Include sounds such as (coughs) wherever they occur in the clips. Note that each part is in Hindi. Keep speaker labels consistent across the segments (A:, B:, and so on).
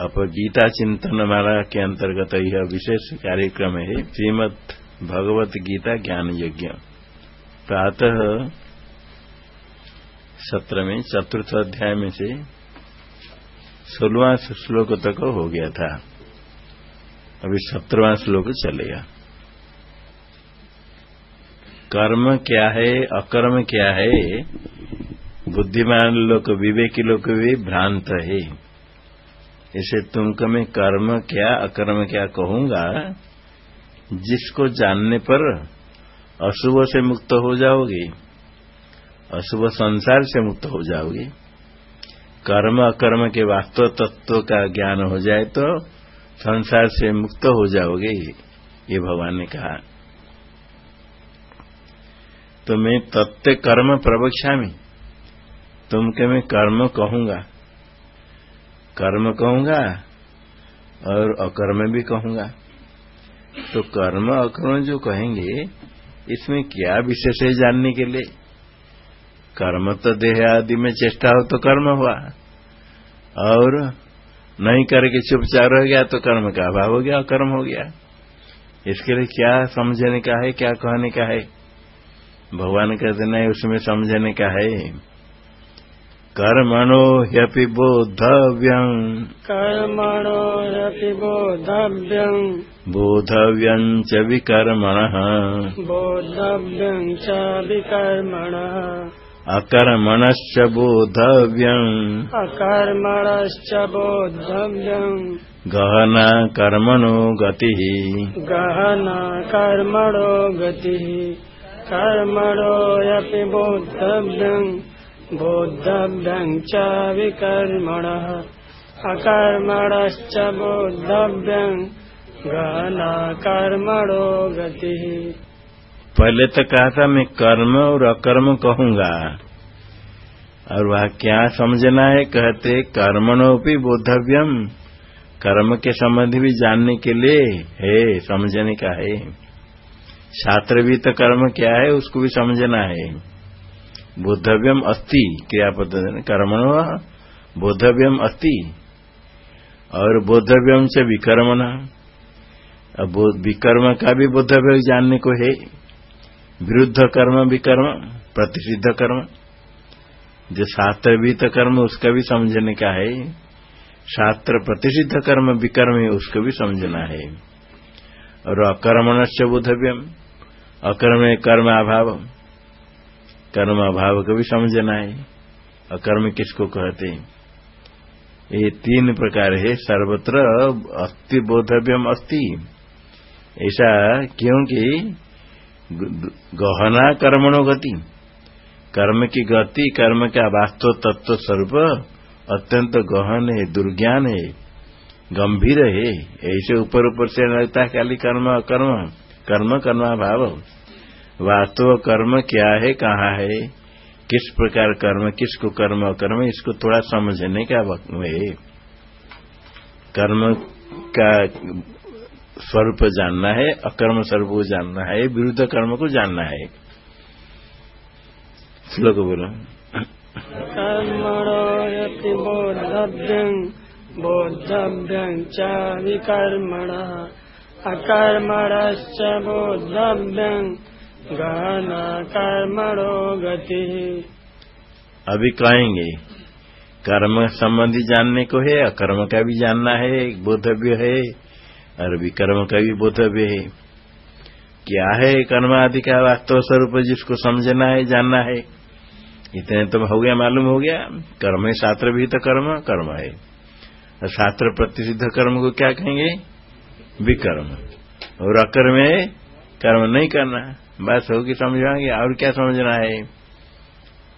A: अप गीता चिंतन माला के अंतर्गत यह विशेष कार्यक्रम है, श्रीमद भगवत गीता ज्ञान यज्ञ। प्रातः सत्र में चतुर्थ अध्याय में से सोलवा श्लोक तक हो गया था। अभी सत्रवा श्लोक चलेगा। कर्म क्या है, अकर्म क्या है? बुद्धिमान लोग विवेकी लोग भी भ्रांत है। इसे तुमको मैं कर्म क्या, अकर्म क्या कहूँगा? जिसको जानने पर अशुभ से मुक्त हो जाओगे, अशुभ संसार से मुक्त हो जाओगे। कर्म अकर्म के वास्तव तत्व का ज्ञान हो जाए तो संसार से मुक्त हो जाओगे, ये भगवान ने कहा। तो मैं तत्व कर्म प्रवक्षा में, तुमके मैं कर्म कहूँगा। कर्म कहूँगा और अकर्म भी कहूँगा। तो कर्म अकर्म जो कहेंगे, इसमें क्या विशेष है जानने के लिए? कर्म तो देह आदि में चेष्टा हो तो कर्म हुआ। और नहीं करके चुपचाप रह गया तो कर्म का अभाव हो गया, अकर्म हो गया। इसके लिए क्या समझने का है, क्या कहने का है? भगवान कहते नहीं, उसमें समझने का है कर्मणो ह्यपि बोद्धव्यम्
B: कर्मणो ह्यपि बोद्धव्यम्
A: बोधव्यम् च विकर्मणः।
B: बोद्धव्यम् च विकर्मणः।
A: अकर्मणश्च बोधव्यम्।
B: अकर्मणश्च बोद्धव्यम्
A: गहना कर्मणो गतिः।
B: गहना कर्मणो गतिः। कर्मणो ह्यपि बोद्धव्यम् बोद्धव्यम् च विकर्मणः अकर्मणश्च बोद्धव्यम् गहना कर्मणो गति।
A: पहले तो कहा था, मैं कर्म और अकर्म कहूँगा। और वह क्या समझना है? कहते कर्मणों भी बोधव्यम कर्म के संबंध भी जानने के लिए है, समझने का है। छात्र भी तो कर्म क्या है, उसको भी समझना है। बोधव्यम अस्ति क्रियापद कर्मण बोधव्यम अस्ति, और बोधव्यम से विकर्मण। विकर्म का भी बोधव्य जानने को है। विरुद्ध कर्म, विकर्म, प्रतिषिद्ध कर्म। जो शास्त्र भी तो कर्म, उसका भी समझने का है। शास्त्र प्रतिषिद्ध कर्म, विकर्म है, उसको भी समझना है। और अकर्मण से बोधव्यम अकर्म कर्म अभाव कर्म अभाव को भी समझना है। अकर्म किसको कहते हैं? ये तीन प्रकार है। सर्वत्र अस्थि बोधव्यम अस्थि। ऐसा क्योंकि गहना कर्मणो गति। कर्म की गति, कर्म का वास्तव तत्व स्वरूप अत्यंत गहन है, दुर्ज्ञान है, गंभीर है। ऐसे ऊपर ऊपर से लगता है खाली कर्म, अकर्म, कर्म कर्मा भाव वास्तव कर्म क्या है, कहाँ है? किस प्रकार कर्म, किसको कर्म कर्म इसको थोड़ा समझने का वक्त है। कर्म का स्वरूप जानना है, अकर्म स्वरूप को जानना है, विरुद्ध कर्म को जानना है। श्लोक बोलो।
B: कर्मणो बोद्धव्यं बोद्धव्यं च अकर्मणश्च बोद्धव्यम् गाना कर्मणो गति
A: अभी कहेंगे, कर्म संबंधी जानने को है, अकर्म का भी जानना है बोधव्य है, और विकर्म का भी बोधव्य है। क्या है कर्म आदि का वास्तव स्वरूप जिसको समझना है, जानना है? इतने तो हो गया, मालूम हो गया। कर्म है शास्त्र भी तो कर्म कर्म है। और शास्त्र प्रतिषिद्ध कर्म को क्या कहेंगे? विकर्म। और अकर्म है, कर्म नहीं करना। बस होगी समझाएँगे और क्या समझना है?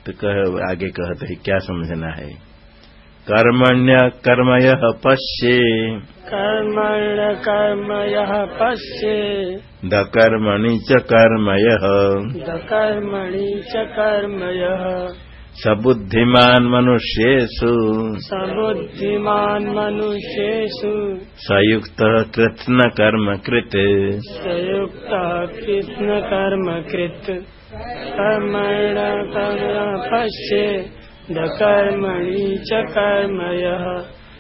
A: तो कह आगे कहते हैं क्या समझना है? कर्मण्य कर्मय पश्ये।
B: कर्मण्य कर्मय पश्ये।
A: द कर्मणि च कर्मय।
B: द कर्मणि च कर्मय।
A: सबुद्धिमान मनुष्येषु।
B: सबुद्धिमान मनुष्येषु।
A: संयुक्त कृत्न कर्म कृत।
B: संयुक्त कृत्न कर्म कृत। कर्मण कर्म पश्ये। द कर्मणि च कर्मय।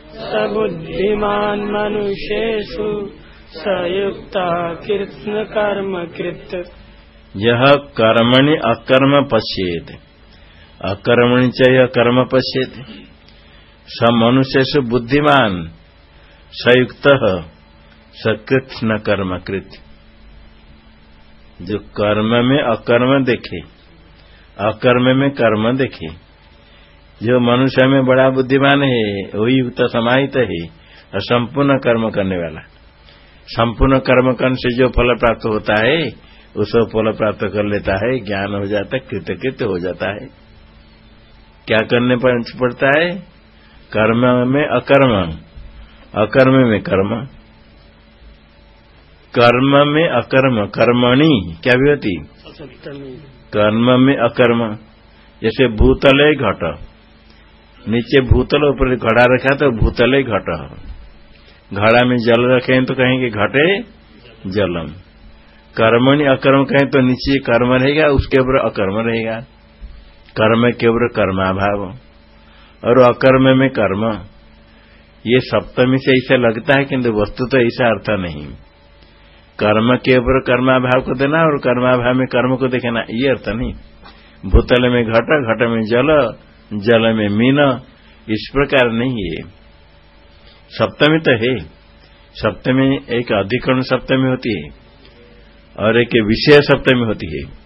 B: सबुद्धिमान मनुष्येषु। सयुक्ता कृष्ण कर्म कृत।
A: यह कर्मणि अकर्म पश्येत। अकर्मणि च कर्म पश्येत। स मनुष्य से बुद्धिमान, संयुक्त, सकृत न कर्मकृत। जो कर्म में अकर्म देखे, अकर्म में कर्म देखे। जो मनुष्य में बड़ा बुद्धिमान है वही युक्त समाहित है और संपूर्ण कर्म करने वाला। संपूर्ण कर्म करने से जो फल प्राप्त होता है, उसको फल प्राप्त कर लेता है, ज्ञान हो जाता है कृतकृत हो जाता है। क्या करने पड़ता है? कर्म में अकर्म। अकर्म में कर्म। कर्म में अकर्म। कर्मणि। क्या भी होती कर्म में अकर्म। जैसे भूतल है घट। नीचे भूतल ऊपर घड़ा रखा तो भूतल है घट। घड़ा में जल रखे तो कहेंगे घटे जलम। कर्मणि अकर्म कहें तो नीचे कर्म रहेगा, उसके ऊपर अकर्म रहेगा। कर्म के ऊपर कर्माभाव और अकर्म में कर्म। ये सप्तमी से ऐसा लगता है किंतु वस्तु तो ऐसा अर्थ नहीं। कर्म के ऊपर कर्माभाव को देना और कर्माभाव में कर्म को देखना, ये अर्थ नहीं। भूतल में घट घट में जल जल में मीन, इस प्रकार नहीं है। सप्तमी तो है। सप्तमी एक अधिकरण सप्तमी होती है और एक विषय सप्तमी होती है।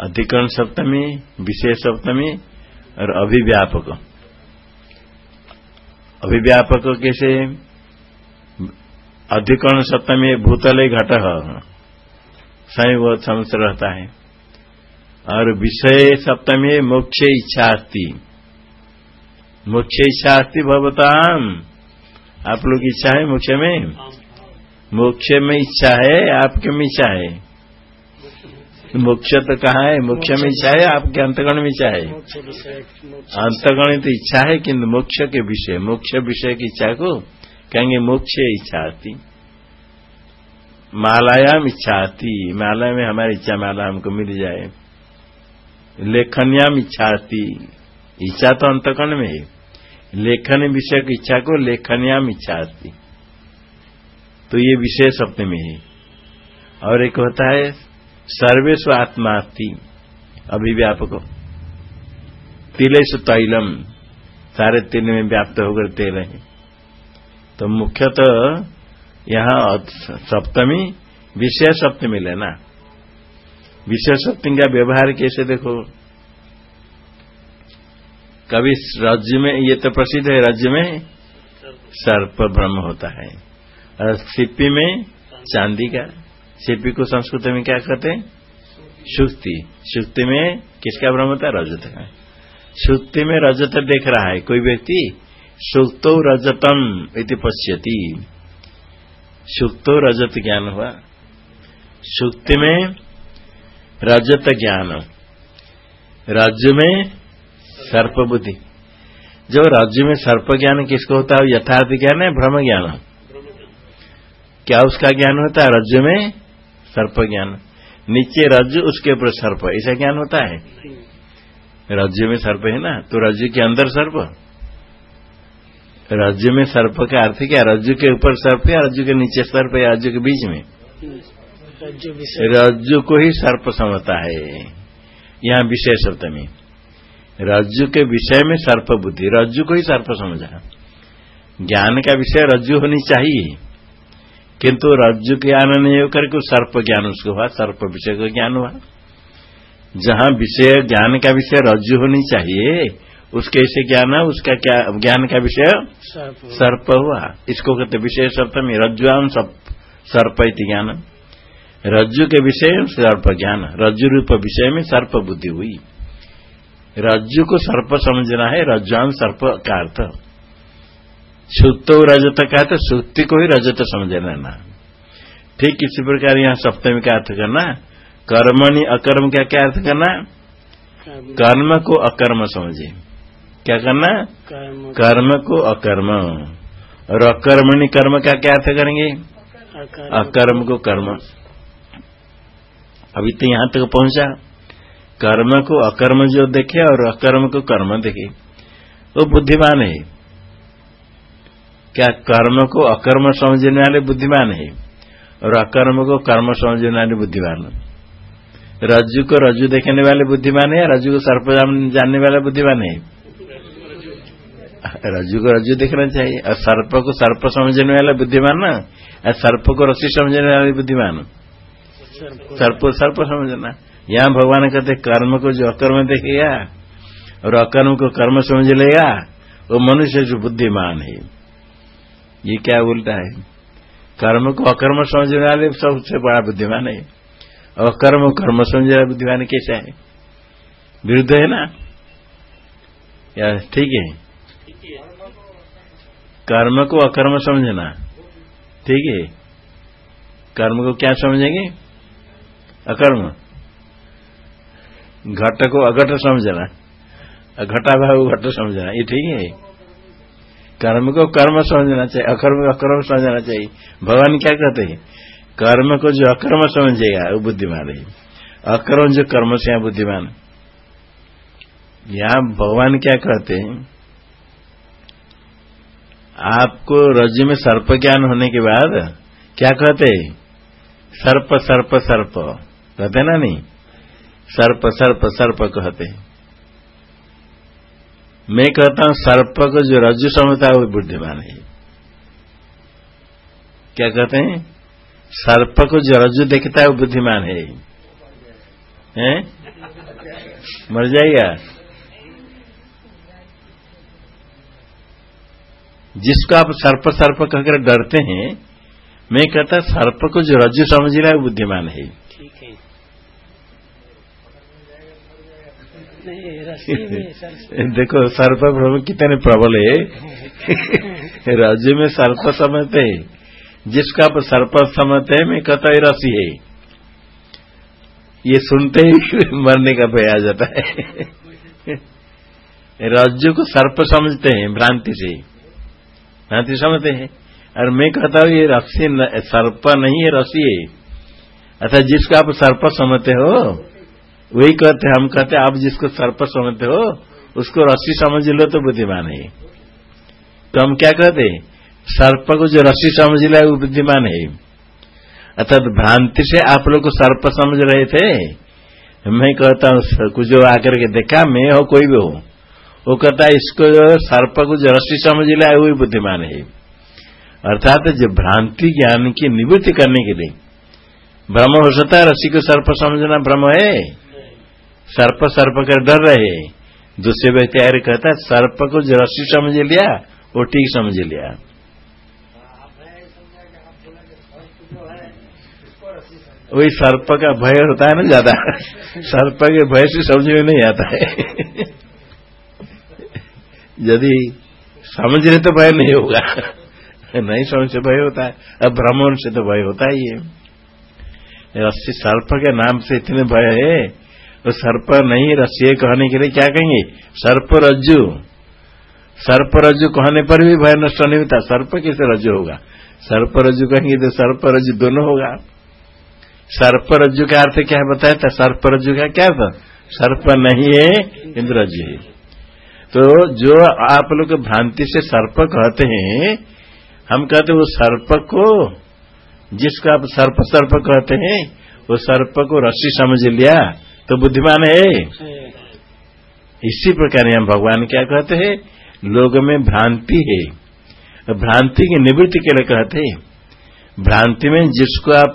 A: अधिकरण सप्तमी विषय सप्तमी और अभिव्यापक। अभिव्यापक कैसे? अधिकरण सप्तमी भूतल घट। वो समझ रहता है। और विषय सप्तमी मोक्ष इच्छा अस्ति मोक्ष इच्छा अस्ति भवताम। आप लोग इच्छा है मोक्ष में? मोक्ष में इच्छा है, आपके में इच्छा है। मोक्ष तो कहाँ है? मोक्ष में इच्छा है? आपके अंतगण में इच्छा है? अंतगण तो इच्छा है किंतु मोक्ष के विषय मोक्ष विषय की इच्छा को कहेंगे मोक्ष इच्छा आती। मालायाम इच्छा आती। माला में हमारी इच्छा माला हमको मिल जाए। लेखनयाम इच्छा आती। इच्छा तो अंतकण में है। लेखन विषय की इच्छा को लेखनयाम इच्छा आती। तो ये विषय सप्तमी में है। और एक होता है सर्वेश आत्मा अभिव्यापक। तिलेश तैलम सारे तिल में व्याप्त होकर तेल है। तो मुख्यतः यहाँ सप्तमी विषय सप्तमी लेना विषय सप्तमी का व्यवहार कैसे देखो? कभी राज्य में ये तो प्रसिद्ध है राज्य में सर्प ब्रह्म होता है। और सिप्पी में चांदी का शिल्पी को संस्कृत में क्या कहते हैं? सुक्ति सुक्ति में किसका भ्रम होता है? रजत का। सुक्ति में रजत देख रहा है। कोई व्यक्ति? सुक्तो रजतम इति पश्यति। सुक्तो रजत ज्ञान हुआ। सुक्ति में रजत ज्ञान। राज्य में सर्प बुद्धि जो राज्य में सर्प ज्ञान किसको होता है? यथार्थ ज्ञान है? भ्रम ज्ञान क्या उसका ज्ञान होता है? राज्य में सर्प ज्ञान नीचे रज्जु उसके ऊपर सर्प। ऐसा ज्ञान होता है? रज्जु में सर्प है ना? तो रज्जु के अंदर सर्प? रज्जु में सर्प का अर्थ क्या? रज्जु के ऊपर सर्प या रज्जु के नीचे सर्प या रज्जु के बीच में? रज्जु को ही सर्प समझता है। यहाँ विषय शब्द में रज्जु के विषय में सर्प बुद्धि। रज्जु को ही सर्प समझा ज्ञान का विषय रज्जु होनी चाहिए। किंतु रज्जु ज्ञान नहीं होकर के सर्प ज्ञान उसको हुआ सर्प विषय का ज्ञान हुआ। जहाँ विषय ज्ञान का विषय रज्जु होनी चाहिए उसके ऐसे ज्ञान है उसका क्या ज्ञान का विषय सर्प हुआ। इसको कहते विषय सप्तमी रज्जुआम सर्प इति ज्ञान। रज्जु के विषय सर्प ज्ञान। रज्जु रूप विषय में सर्प बुद्धि हुई। रज्जु को सर्प समझना है रज्जुआम सर्प का अर्थ। सुक्त रजत का तो सुक्ति को ही रजत समझ लेना ठीक इसी प्रकार यहाँ सप्तमी का अर्थ करना कर्मणि अकर्म का क्या अर्थ करना? कर्म। को अकर्म समझे। क्या करना? कर्म। को अकर्म। और अकर्मणि कर्म का क्या अर्थ करेंगे? अकर्म को कर्म। अभी तो यहाँ तक पहुँचा। कर्म को अकर्म जो देखे और अकर्म को कर्म देखे। वो बुद्धिमान है। क्या कर्म को अकर्म समझने वाले बुद्धिमान है? और अकर्म को कर्म समझने वाले बुद्धिमान। रज्जु को रज्जु देखने वाले बुद्धिमान है रज्जु को सर्प जानने वाला बुद्धिमान है? रज्जु को रज्जु देखना चाहिए। और सर्प को सर्प समझने वाला बुद्धिमान ना? और सर्प को रस्सी समझने वाले बुद्धिमान? सर्प सर्प समझना। यहाँ भगवान कहते कर्म को जो अकर्म देखेगा और अकर्म को कर्म समझ लेगा, वो मनुष्य जो बुद्धिमान है। ये क्या उल्टा है? कर्म को अकर्म समझने वाले सबसे बड़ा बुद्धिमान है। और कर्म कर्म समझने वाला बुद्धिमान कैसा है? विरुद्ध है ना? या ठीक है? कर्म को अकर्म समझना। ठीक है? कर्म को क्या समझेंगे? अकर्म। घट को अघट समझना। घटा भाव घट समझना। ये ठीक है? कर्म को कर्म समझना चाहिए, अकर्म को अकर्म समझना चाहिए। भगवान क्या कहते हैं? कर्म को जो अकर्म समझेगा, वो बुद्धिमान है। अकर्म जो कर्म से बुद्धिमान। यहाँ भगवान क्या कहते हैं? आपको रज्जु में सर्प ज्ञान होने के बाद क्या कहते हैं? सर्प सर्प सर्प। कहते ना नहीं? सर्प सर्प सर्प कहते हैं। मैं कहता हूँ सर्प को जो रज्जु समझता है, वो बुद्धिमान है। क्या कहते हैं? सर्प को जो रज्जु देखता है, वो बुद्धिमान है। हैं? मर जाएगा। जिसको आप सर्प सर्प कहकर डरते हैं, मैं कहता सर्प को जो रज्जु समझ रहा है, वो बुद्धिमान है
B: है। (laughs)
A: देखो सर्प प्रभु कितने प्रबल है। (laughs) राज्य में सर्प समझते है। जिसका आप सर्प समझते हैं मैं कहता ही रसी है। ये सुनते ही (laughs) मरने का भय आ जाता है। राज्य को सर्प समझते हैं भ्रांति से। भ्रांति समझते हैं। और मैं कहता हूँ ये रसी सर्प नहीं है रसी है। अर्थात जिसको आप सर्प समझते हो वही कहते हम कहते आप जिसको सर्प समझते हो, उसको रस्सी समझ लो तो बुद्धिमान है। तो हम क्या कहते सर्प को जो रस्सी समझ लिया वो बुद्धिमान है। अर्थात भ्रांति से आप लोग को सर्प समझ रहे थे? मैं कहता हूँ कुछ जो आकर के देखा, मैं हो, कोई भी हो, वो कहता है, इसको जो सर्प को जो रस्सी समझ लिया वही बुद्धिमान है। अर्थात जो भ्रांति ज्ञान की निवृत्ति करने के लिए भ्रम हो सकता है, रस्सी को सर्प समझना भ्रम है। सर्प सर्प कर डर रहे। दूसरे व्यक्ति आर्य कहता है, सर्प को जो रस्सी समझ लिया, वो ठीक समझ लिया। वही सर्प का भय होता है ना ज़्यादा। सर्प के भय से समझ में नहीं आता है। यदि समझ रहे तो भय नहीं होगा। नहीं समझ से भय होता है, अब भ्रमण से तो भय होता ही है। रस्सी सर्प के नाम से इतने भय है तो सर्प नहीं रस्सी कहने के लिए क्या कहेंगे? सर्प रज्जु। सर्प रज्जु कहने पर भी भय नष्ट नहीं होता। सर्प कैसे रज्जु होगा? सर्प रज्जु कहेंगे तो सर्प रज्जु दोनों होगा। सर्प रज्जु का अर्थ क्या बताया था? सर्प रज्जु का क्या था? सर्प नहीं है, इंद्र है। तो जो आप लोग भ्रांति से सर्प कहते हैं, हम कहते वो सर्प को, जिसको आप सर्प सर्प कहते हैं, वो सर्प को रस्सी समझ लिया। तो बुद्धिमान है। इसी प्रकार हम भगवान क्या कहते हैं? लोग में भ्रांति है। भ्रांति की निवृत्ति के लिए कहते हैं। भ्रांति में जिसको आप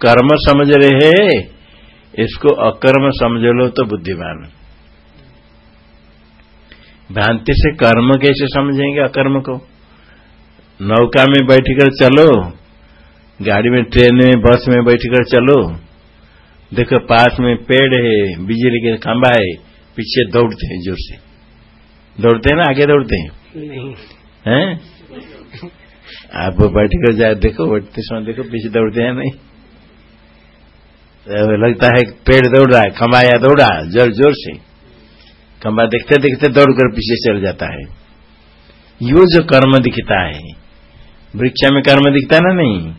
A: कर्म समझ रहे हैं, इसको अकर्म समझ लो तो बुद्धिमान। भ्रांति से कर्म कैसे समझेंगे अकर्म को? नौका में बैठकर चलो, गाड़ी में, ट्रेन में, बस में बैठकर चलो। देखो पास में पेड़ है बिजली के खंभा है पीछे दौड़ते हैं ज़ोर से। दौड़ते हैं ना आगे दौड़ते हैं? हैं? आप बैठ कर जाए देखो बैठते समय देखो पीछे दौड़ते हैं नहीं? लगता है पेड़ दौड़ रहा है खंभा या दौड़ा ज़ोर ज़ोर से। खंभा देखते देखते दौड़कर पीछे चल जाता है। यो जो कर्म दिखता है वृक्षा में कर्म दिखता ना नहीं?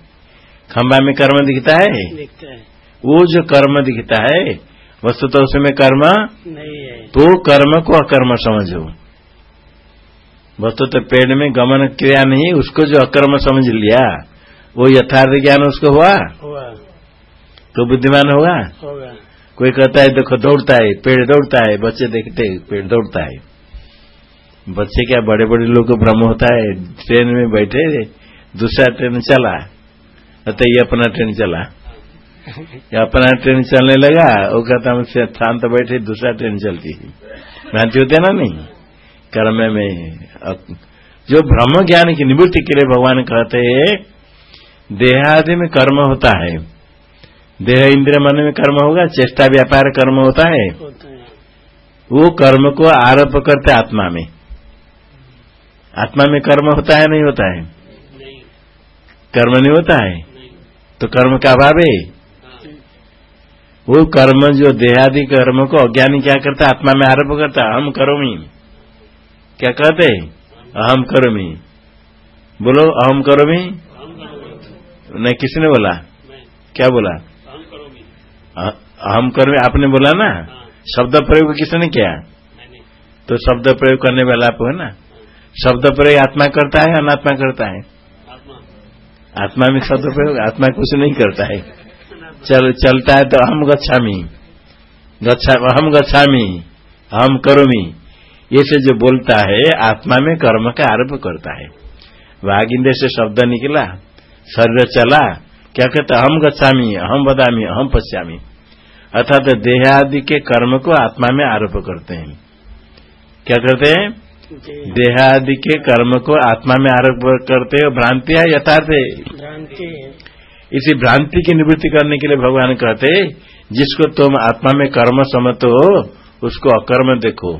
A: खंभा में कर्म दिखता है?
B: दिखता है।
A: वो जो कर्म दिखता है वस्तु तो उसमें कर्म
B: नहीं है।
A: तो कर्म को अकर्म समझो। वस्तु तो पेड़ में गमन क्रिया नहीं उसको जो अकर्म समझ लिया वो यथार्थ ज्ञान उसको हुआ?
B: हुआ।
A: तो बुद्धिमान होगा?
B: होगा।
A: कोई कहता है देखो दौड़ता है पेड़ दौड़ता है बच्चे देखते पेड़ दौड़ता है। बच्चे क्या बड़े बड़े लोग को भ्रम होता है ट्रेन में बैठे दूसरा ट्रेन चला तो ये अपना ट्रेन चला। अपना ट्रेन चलने लगा वो कहता हम शांत बैठे दूसरा ट्रेन चलती है। भ्रांति होते ना नहीं? कर्म में जो ब्रह्म ज्ञान की निवृत्ति के लिए भगवान कहते हैं देहादि में कर्म होता है। देह इंद्र मन में कर्म होगा चेष्टा व्यापार कर्म होता है। वो कर्म को आरोप करते आत्मा में। आत्मा में कर्म होता है नहीं होता है? कर्म नहीं होता है? तो कर्म का अभाव हाँ, वो कर्म जो देहादि कर्म को अज्ञानी क्या करता है? आत्मा में आरोप करता हम करोमी। क्या कहते अहम करोमी। बोलो अहम करोमी? नहीं, किसने बोला? क्या बोला? अहम करोमी। आपने बोला ना? शब्द प्रयोग किसने किया? तो शब्द प्रयोग करने वाला आप है ना? शब्द प्रयोग आत्मा करता है, अनात्मा करता है?
B: आत्मा
A: में शब्द प्रयोग, आत्मा कुछ नहीं करता है। चल, चलता है तो हम गच्छामी। गच्छा, हम गच्छामी, हम करोमी। ये से जो बोलता है, आत्मा में कर्म का आरोप करता है। वागिंदे से शब्द निकला, शरीर चला, क्या कहता, हम गच्छामी, हम बदामी हम पश्यामी। अर्थात देहादि के कर्म को आत्मा में आरोप करते हैं। क्या करते हैं? देहादि के कर्म को आत्मा में आरोप करते हो भ्रांति है। यथार्थ इसी भ्रांति की निवृत्ति करने के लिए भगवान कहते, जिसको तुम आत्मा में कर्म समझते हो, उसको अकर्म देखो।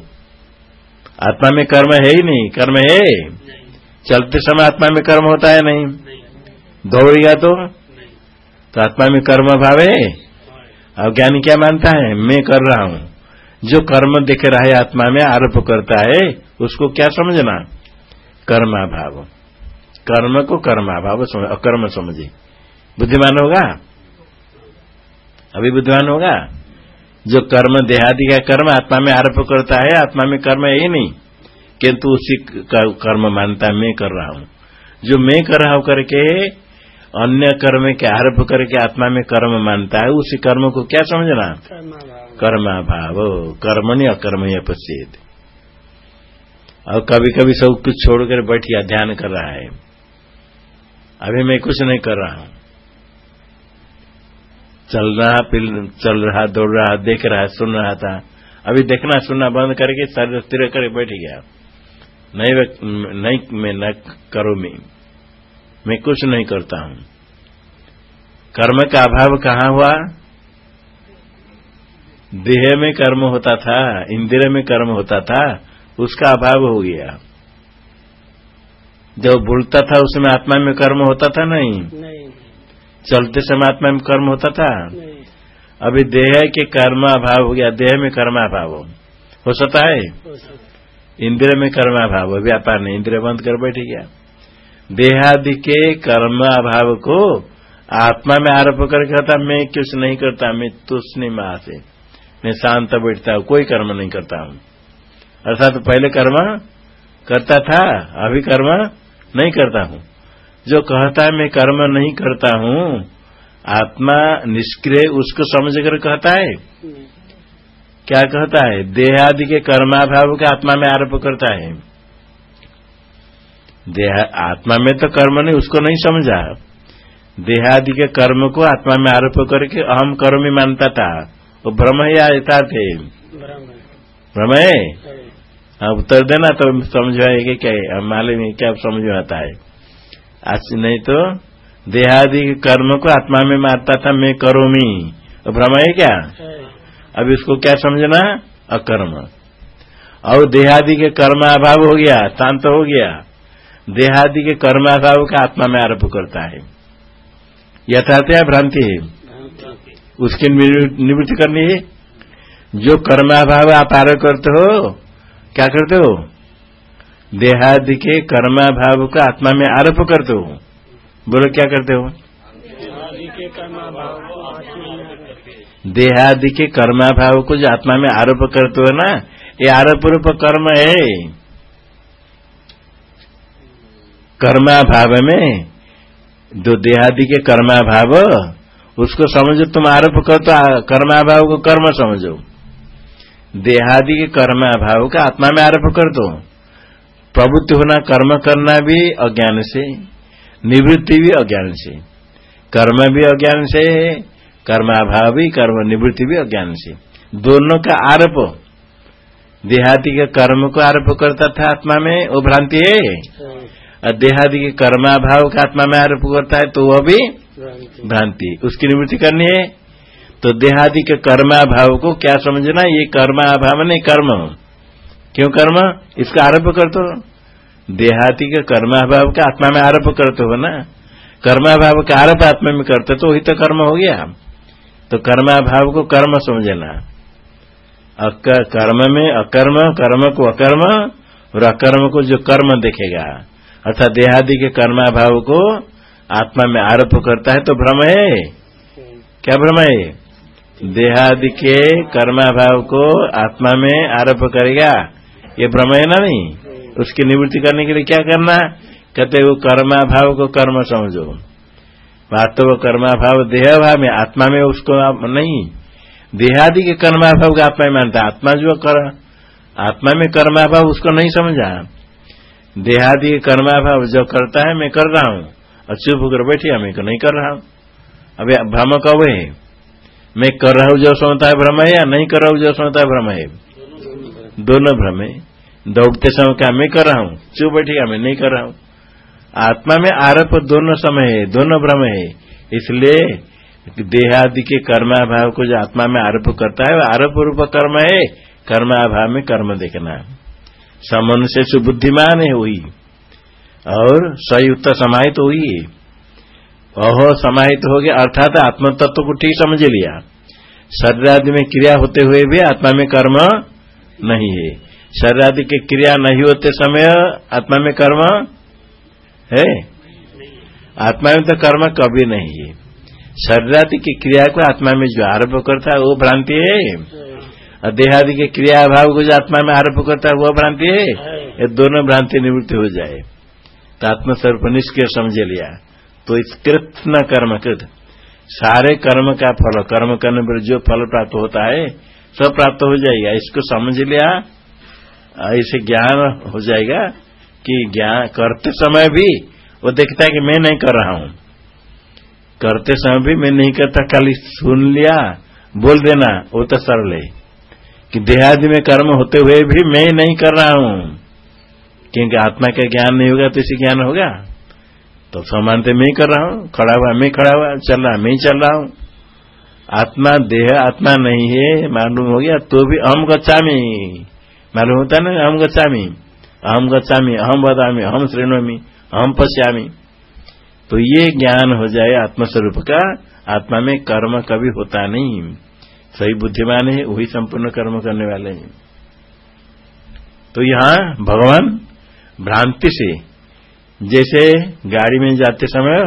A: आत्मा में कर्म है ही नहीं, कर्म है?
B: नहीं
A: चलते समय आत्मा में कर्म होता है नहीं।
B: नहीं
A: दौड़ेगा तो? तो आत्मा में कर्म भाव है?
B: और
A: ज्ञानी क्या मानता है? मैं कर रहा हूँ। जो कर्म दिख रहा है आत्मा में, आरोप करता है, उसको क्या समझना? कर्माभाव। कर्म को कर्माभाव समझ, अकर्म समझे। बुद्धिमान होगा? अभी बुद्धिमान होगा? जो कर्म, देहादि का कर्म आत्मा में आरोप करता है, आत्मा में कर्म है ही नहीं। किंतु उसी कर्म मानता मैं कर रहा हूँ। जो मैं कर रहा हूँ करके, अन्य कर्म के आरोप करके आत्मा में कर्म मानता है, उसी कर्म को क्या समझना?
B: कर्मा भाव
A: कर्माभाव। कर्मणि अकर्म पश्चित और कभी कभी सब कुछ छोड़कर बैठ गया ध्यान कर रहा है। अभी मैं कुछ नहीं कर रहा हूँ। चल रहा चल रहा, दौड़ रहा, देख रहा, सुन रहा था। अभी देखना, सुनना बंद करके शरीर स्थिर करके बैठ गया। नहीं नहीं, मैं न करो, मैं मैं कुछ नहीं करता हूँ। कर्म का अभाव कहाँ हुआ? देह में कर्म होता था, इंद्रिय में कर्म होता था, उसका अभाव हो गया। जो भूलता था, उसमें आत्मा में कर्म होता था नहीं?
B: नहीं।
A: चलते समय आत्मा में कर्म होता था। अभी देह के कर्म अभाव हो गया। देह में कर्माभाव हो। सकता है? इंद्रिय में कर्माभाव व्यापार नहीं। इंद्रिय बंद कर बैठ गया। देहादि के कर्म अभाव को आत्मा में आरोप करके कहता मैं कुछ नहीं करता मैं तुष्णी माँ से मैं शांत बैठता हूँ कोई कर्म नहीं करता हूँ। अर्थात पहले कर्म करता था अभी कर्म नहीं करता हूँ। जो कहता है मैं कर्म नहीं करता हूँ आत्मा निष्क्रिय उसको समझ कर कहता है। क्या कहता है? देहादि के कर्माभाव का आत्मा में आरोप करता है। देह आत्मा में तो कर्म नहीं उसको नहीं समझा। देहादि के कर्म को आत्मा में आरोप करके अहम कर्म ही मानता था। वो भ्रम है या यथार्थ है भ्रम है?
B: है।
A: हाँ उत्तर देना तो समझ आएगा क्या मालूम है क्या समझ आता है। नहीं तो देहादि कर्म को आत्मा में मारता था मैं करोमी वो भ्रम है क्या। अब इसको क्या समझना? अकर्म। और देहादि के कर्म अभाव हो गया शांत हो गया। देहादि के कर्म अभाव का आत्मा में आरोप करता है। यथार्थ या भ्रांति है?
B: भ्रांति।
A: उसकी निवृत्ति करनी है। जो कर्माभाव आप आरोप करते हो क्या करते हो? देहादि के कर्मा भाव का आत्मा में आरोप करते हो। बोलो, क्या करते हो?
B: देहादि के कर्मा भाव को
A: जो आत्मा में आरोप करते हो ना, ये आरोप रूप कर्म है। कर्मा भाव में, जो देहादि के कर्मा भाव, उसको समझो, तुम आरोप कर तो कर्माभाव को कर्म समझो। देहादि के कर्मा भाव का आत्मा में आरोप कर दो प्रवृत्ति होना कर्म करना भी अज्ञान से निवृत्ति भी अज्ञान से। कर्म भी अज्ञान से कर्माभाव भी कर्म निवृत्ति भी अज्ञान से। दोनों का आरोप। देहादि के कर्म को आरोप करता था आत्मा में वो भ्रांति है। और देहादि के कर्माभाव का आत्मा में आरोप करता है तो वह भी भ्रांति। उसकी निवृत्ति करनी है। तो देहादि के कर्माभाव को क्या समझना ये कर्माभाव नहीं कर्म। क्यों कर्म? इसका आरोप करते हो। देहादि के कर्माभाव का आत्मा में आरोप करते हो ना? कर्माभाव का आरोप आत्मा में करते तो वही तो कर्म हो गया। तो कर्माभाव को कर्म समझना। कर्म में अकर्म, कर्म को अकर्म, और अकर्म को जो कर्म देखेगा। अर्थात देहादि के कर्माभाव को आत्मा में आरोप करता है तो भ्रम है। क्या भ्रम है? देहादि के कर्माभाव को आत्मा में आरोप करेगा। ये भ्रम है ना नहीं? उसकी निवृत्ति करने के लिए क्या करना है? कहते वो कर्माभाव को कर्म समझो। वास्तव कर्माभाव देह भाव में आत्मा में उसको नहीं। देहादि के कर्माभाव का आत्मा में मानता आत्मा जो कर आत्मा में कर्माभाव उसको नहीं समझा। देहादि के कर्माभाव जो करता है मैं कर रहा हूँ। और चुप होकर बैठे मैं नहीं कर रहा हूँ। अभी भ्रम कब है? मैं कर रहा हूँ जो समझता है भ्रम है या नहीं कर रहा हूँ जो समझता है भ्रम है। दोनों भ्रम है। दौड़ते समय क्या मैं कर रहा हूँ? चुप बैठेगा मैं नहीं कर रहा हूँ? आत्मा में आरोप दोनों समय है, दोनों भ्रम है। इसलिए देहादि के कर्माभाव को जो आत्मा में आरोप करता है आरोप रूप कर्म है। कर्माभाव में कर्म देखना समनुष्य से बुद्धिमान है वही। और सयुक्त समाहित हुई है। अहो, समाहित हो गया, अर्थात आत्म तत्व को ठीक समझ लिया। शरीर आदि में क्रिया होते हुए भी आत्मा में कर्म नहीं है। शरीर आदि की क्रिया नहीं होते समय आत्मा में कर्म है? आत्मा में तो कर्म कभी नहीं है। शरीर आदि की क्रिया को आत्मा में जो आरोप करता है, वो भ्रांति है? और देहादि के क्रिया भाव को जो आत्मा में आरोप करता है, वो भ्रांति है? ये दोनों भ्रांति निवृत्ति हो जाए। तो आत्मस्वरूप निष्क्रिय समझ लिया। तो इस कर्म कृत सारे कर्म का फल, कर्म करने पर जो फल प्राप्त होता है, सब प्राप्त हो जाएगा। इसको समझ लिया। ऐसे ज्ञान हो जाएगा कि ज्ञान करते समय भी वो देखता है कि मैं नहीं कर रहा हूँ। करते समय भी मैं नहीं करता, खाली सुन लिया, बोल देना, वो तो सरल है कि देहादि में कर्म होते हुए भी मैं नहीं कर रहा हूँ। क्योंकि आत्मा का ज्ञान नहीं होगा तो इसे ज्ञान होगा। तो समानते मैं कर रहा हूँ, खड़ा हुआ मैं खड़ा हुआ, चल रहा, मैं चल रहा हूँ। आत्मा देह, आत्मा नहीं है, मालूम हो गया तो भी अहम गच्छामी। मालूम होता ना अहम गच्छामी अहम गच्छामी अहम बदामी अहम श्रेणोमी अहम पश्यामी तो ये ज्ञान हो जाए आत्मस्वरूप का आत्मा में कर्म कभी होता नहीं। सही बुद्धिमान है, वही संपूर्ण कर्म करने वाले हैं। तो यहाँ भगवान भ्रांति से, जैसे गाड़ी में जाते समय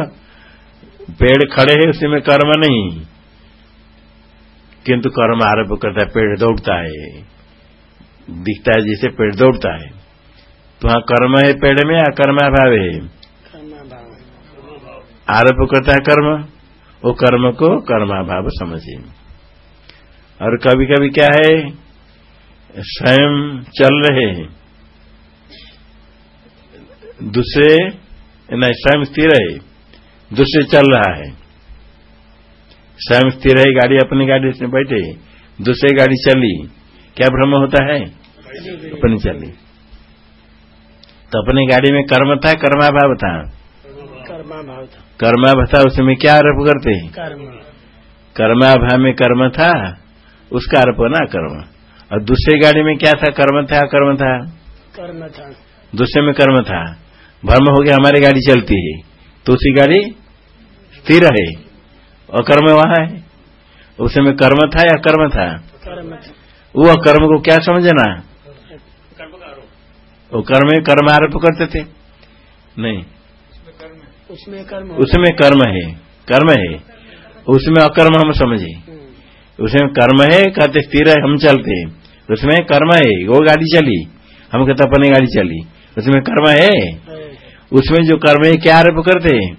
A: पेड़ खड़े हैं, उसी में कर्म नहीं। किंतु कर्म आरोप करता है, पेड़ दौड़ता है। दिखता है जैसे पेड़ दौड़ता है। तो वहाँ कर्म है पेड़ में या कर्माभाव है? आरोप करता है कर्म। वो कर्म को कर्माभाव समझे। और कभी कभी क्या है? स्वयं चल रहे हैं। दूसरे, नहीं, स्वयं स्थिर है। दूसरे चल रहा है। स्वयं स्थिर है, गाड़ी अपनी गाड़ी से बैठे। दूसरी गाड़ी चली। क्या भ्रम होता है? अपनी चली। तो अपनी गाड़ी में कर्म था कर्माभाव था?
B: कर्माभाव था।
A: कर्माभाव था उसमें क्या आरोप करते
B: कर्म
A: कर्माभाव में कर्म था उसका आरोप ना कर्म। और दूसरी गाड़ी में क्या था? कर्म था कर्म था?
B: कर्म था
A: दूसरे में कर्म था। भ्रम हो गया हमारी गाड़ी चलती है। तो उसी गाड़ी स्थिर है और कर्म वहाँ है। उसमें कर्म था या कर्म था?
B: कर्म था।
A: वो कर्म को क्या समझना? वो कर्म कर्म आरोप करते थे। नहीं।
B: उसमें कर्म
A: उसमें कर्म है। कर्म है। उसमें अकर्म हम समझे।
B: हम्म।
A: उसमें कर्म है कहते स्थिर है हम चलते। हैं उसमें कर्म है वो गाड़ी चली। हम कहते अपनी गाड़ी चली। उसमें कर्म है।
B: है।
A: उसमें जो कर्म है क्या आरोप करते? हैं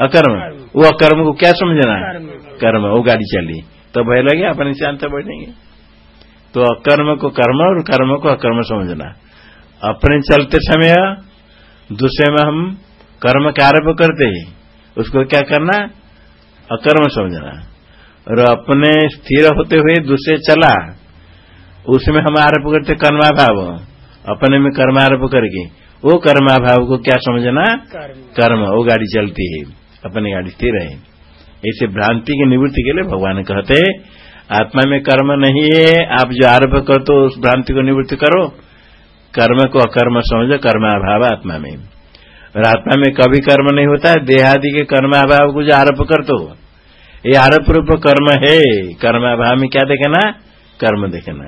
A: अकर्म। वो अकर्म को क्या समझना कर्म। वो गाड़ी चली। तो भय लगे अपने शांत बैठेंगे। तो अकर्म को कर्म और कर्म को अकर्म समझना। अपने चलते समय दूसरे में हम कर्म का आरोप करते हैं। उसको क्या करना अकर्म समझना और अपने स्थिर होते हुए दूसरे चला उसमें हम आरोप करते कर्माभाव। अपने में कर्मारोप करके वो कर्माभाव को क्या समझना कर्म। वो गाड़ी चलती है। अपनी गाड़ी स्थिर है। ऐसे भ्रांति की निवृत्ति के लिए भगवान कहते आत्मा में कर्म नहीं है आप जो आरोप कर तो उस भ्रांति को निवृत्ति करो। कर्म को अकर्म समझो, कर्माभाव आत्मा में। और आत्मा में कभी कर्म नहीं होता है देहादि के कर्माभाव को जो आरोप कर तो ये आरोप रूप कर्म है, कर्माभाव में क्या देखना? कर्म देखना।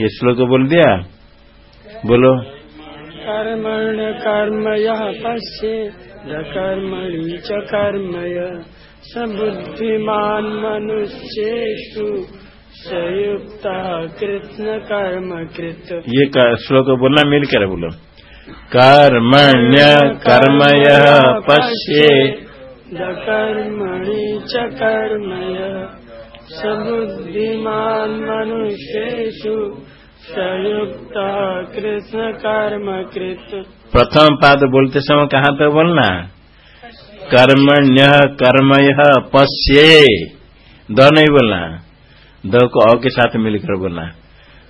A: ये श्लोक बोल दिया? बोलो।
B: कर्मण कर्म यह पश्ये कर्मणि च कर्मय। सबुद्धिमान मनुष्येषु संयुक्त कृष्ण कर्म कृत
A: ये श्लोक बोलना मिलकर बोलो। कर्मण्य कर्मय पश्ये।
B: कर्मणि च कर्मय। सबुद्धिमान मनुष्येषु संयुक्त कृष्ण कर्म कृत
A: प्रथम पाद बोलते समय कहाँ तक बोलना? कर्मण्य कर्मय पश्ये। द नहीं बोलना। द को अ के साथ मिलकर बोलना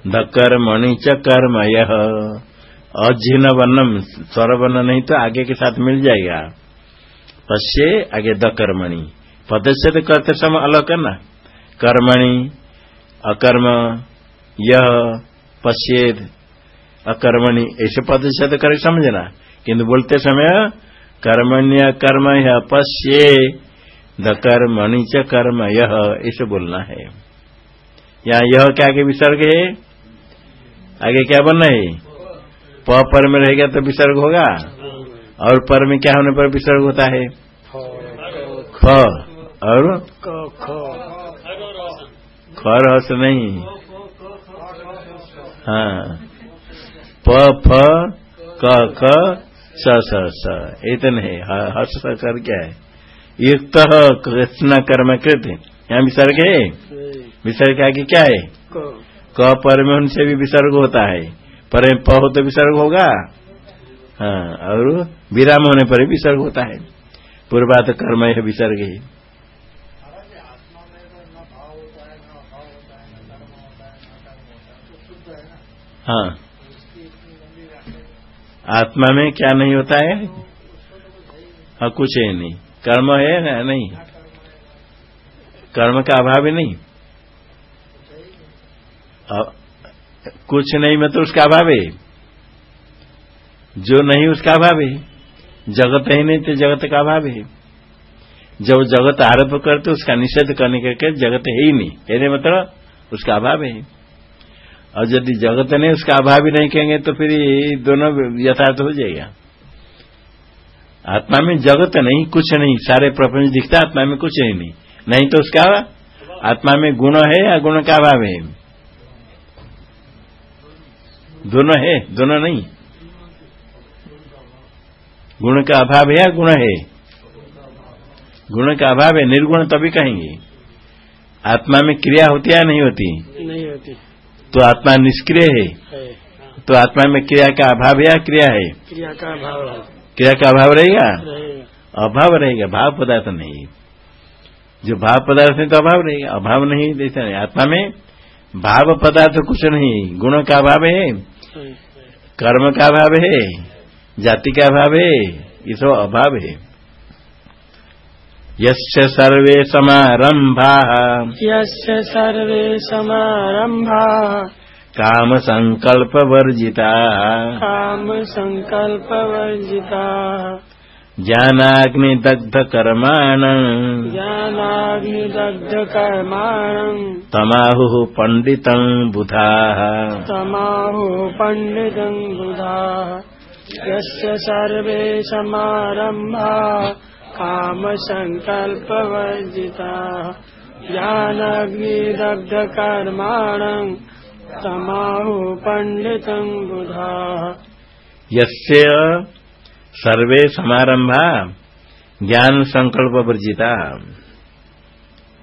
A: द कर्मणि च कर्मय। अजिन वर्णम स्वर वर्ण नहीं तो आगे के साथ मिल जाएगा। पश्ये आगे द कर्मणि। पदच्छेद करते समय अलग करना। कर्मणि, अकर्म यह पश्चेद अकर्मणि, ऐसे पदच्छेद करके समझना। किंतु बोलते समय, कर्मण्य कर्म यह पश्ये। द कर्मणि च कर्म यह ऐसे बोलना है। यहाँ यह क्या के विसर्ग है? आगे क्या बनना है प पर में रहेगा तो विसर्ग होगा? और पर में क्या होने पर विसर्ग होता है? ख। और? खर हस नहीं। हाँ। प क क, स स स। इतने है। हर्ष कर क्या है। युक्त कृष्ण कर्म कृत। यहाँ विसर्ग है? विसर्ग आगे क्या है? क। पर में उनसे भी विसर्ग होता है। पर प हो तो विसर्ग होगा। हाँ और विराम होने पर विसर्ग होता है। पूर्वा तो कर्म है विसर्ग ही। हाँ। आत्मा में क्या नहीं होता है? हाँ कुछ है नहीं। कर्म है ना नहीं? कर्म का अभाव ही नहीं। कुछ नहीं मतलब उसका अभाव है जो नहीं उसका अभाव है जगत ही नहीं तो जगत का अभाव है जब जगत आरोप करते उसका निषेध करने के जगत है ही नहीं। कहने मतलब उसका अभाव है और यदि जगत नहीं, उसका अभाव भी नहीं कहेंगे तो फिर दोनों यथार्थ हो जाएगा। आत्मा में जगत नहीं, कुछ नहीं। सारे प्रपंच दिखता आत्मा में कुछ है नहीं। नहीं तो उसका आत्मा में गुण है या गुण का अभाव है दोनों है दोनों नहीं। गुण का अभाव है या गुण है? गुण का अभाव है निर्गुण तभी कहेंगे। आत्मा में क्रिया होती है या नहीं होती?
B: नहीं होती।
A: तो आत्मा निष्क्रिय है। है तो आत्मा में क्रिया का अभाव या क्रिया है?
B: क्रिया का अभाव
A: क्रिया का अभाव रहेगा? अभाव रहेगा भाव पदार्थ नहीं। जो भाव पदार्थ है तो अभाव रहेगा अभाव नहीं जैसा नहीं आत्मा में भाव पदार्थ कुछ नहीं गुणों का अभाव है। कर्म का अभाव है? जाति का अभाव है? ये सब अभाव है। यस्य सर्वे समारंभा
B: यस्य सर्वे समारंभाः
A: काम संकल्प वर्जिता काम संकल्प
B: कामसङ्कल्पवर्जिताः
A: ज्ञानाग्निदग्धकर्माणम्।
B: ज्ञानाग्निदग्धकर्माणम्।
A: तमाहुः पण्डितम् बुधाः।
B: तमाहुः पण्डितम् बुधाः। यस्य सर्वे समारम्भाः कामसङ्कल्पवर्जिता। ज्ञानाग्निदग्धकर्माणम् तमाहु पण्डितम् बुधाः।
A: यस्य सर्वे समारंभा ज्ञान संकल्प वर्जिता।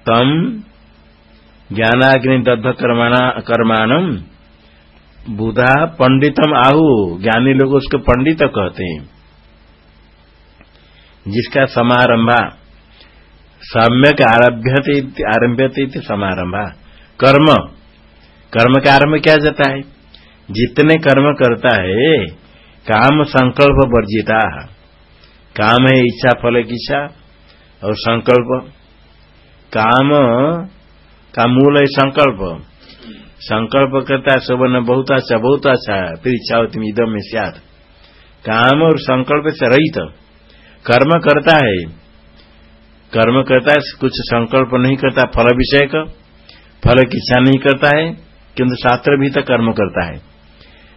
A: तम ज्ञानाग्नि दग्ध कर्माणम बुधा पंडितम आहु, ज्ञानी लोग उसको पंडित कहते हैं। जिसका समारंभा सम्यक आरभ्यते आरभ्यते समारंभा। कर्म। कर्म का आरंभ क्या जाता है? जितने कर्म करता है काम संकल्प वर्जिता काम है इच्छा, फल की इच्छा और संकल्प। काम का मूल है संकल्प। संकल्प करता है सब बहुत अच्छा बहुत अच्छा है। फिर इच्छा होती इधम में सियाद काम और संकल्प से रहित। कर्म करता है। कर्म करता है, कुछ संकल्प नहीं करता, फल विषय का फल की इच्छा नहीं करता है, किंतु शास्त्र भी तो कर्म करता है।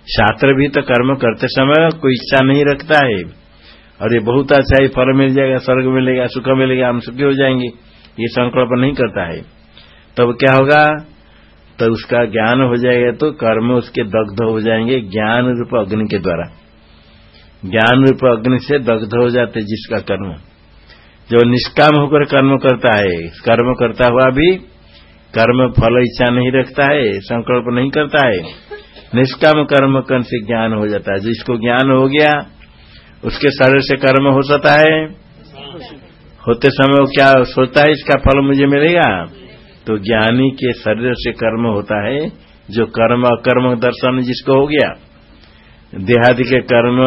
A: शास्त्र भी तो कर्म करते समय कोई इच्छा नहीं रखता है। और ये बहुत अच्छा है फल मिल जाएगा, स्वर्ग मिलेगा, सुख मिलेगा, हम सुखी हो जाएँगे, ये संकल्प नहीं करता है। तब क्या होगा? तो उसका ज्ञान हो जाएगा तो कर्म उसके दग्ध हो जाएँगे ज्ञान रूप अग्नि के द्वारा। ज्ञान रूप अग्नि से दग्ध हो जाते जिसका कर्म। जो निष्काम होकर कर्म करता है, कर्म करता हुआ भी कर्म फल इच्छा नहीं रखता है, संकल्प नहीं करता है। निष्काम कर्म कर्ण से ज्ञान हो जाता है। जिसको ज्ञान हो गया, उसके शरीर से कर्म हो सकता है। होते समय वो क्या सोचता है, इसका फल मुझे मिलेगा? तो ज्ञानी के शरीर से कर्म होता है, जो कर्म, अकर्म दर्शन जिसको हो गया। देहादि के कर्म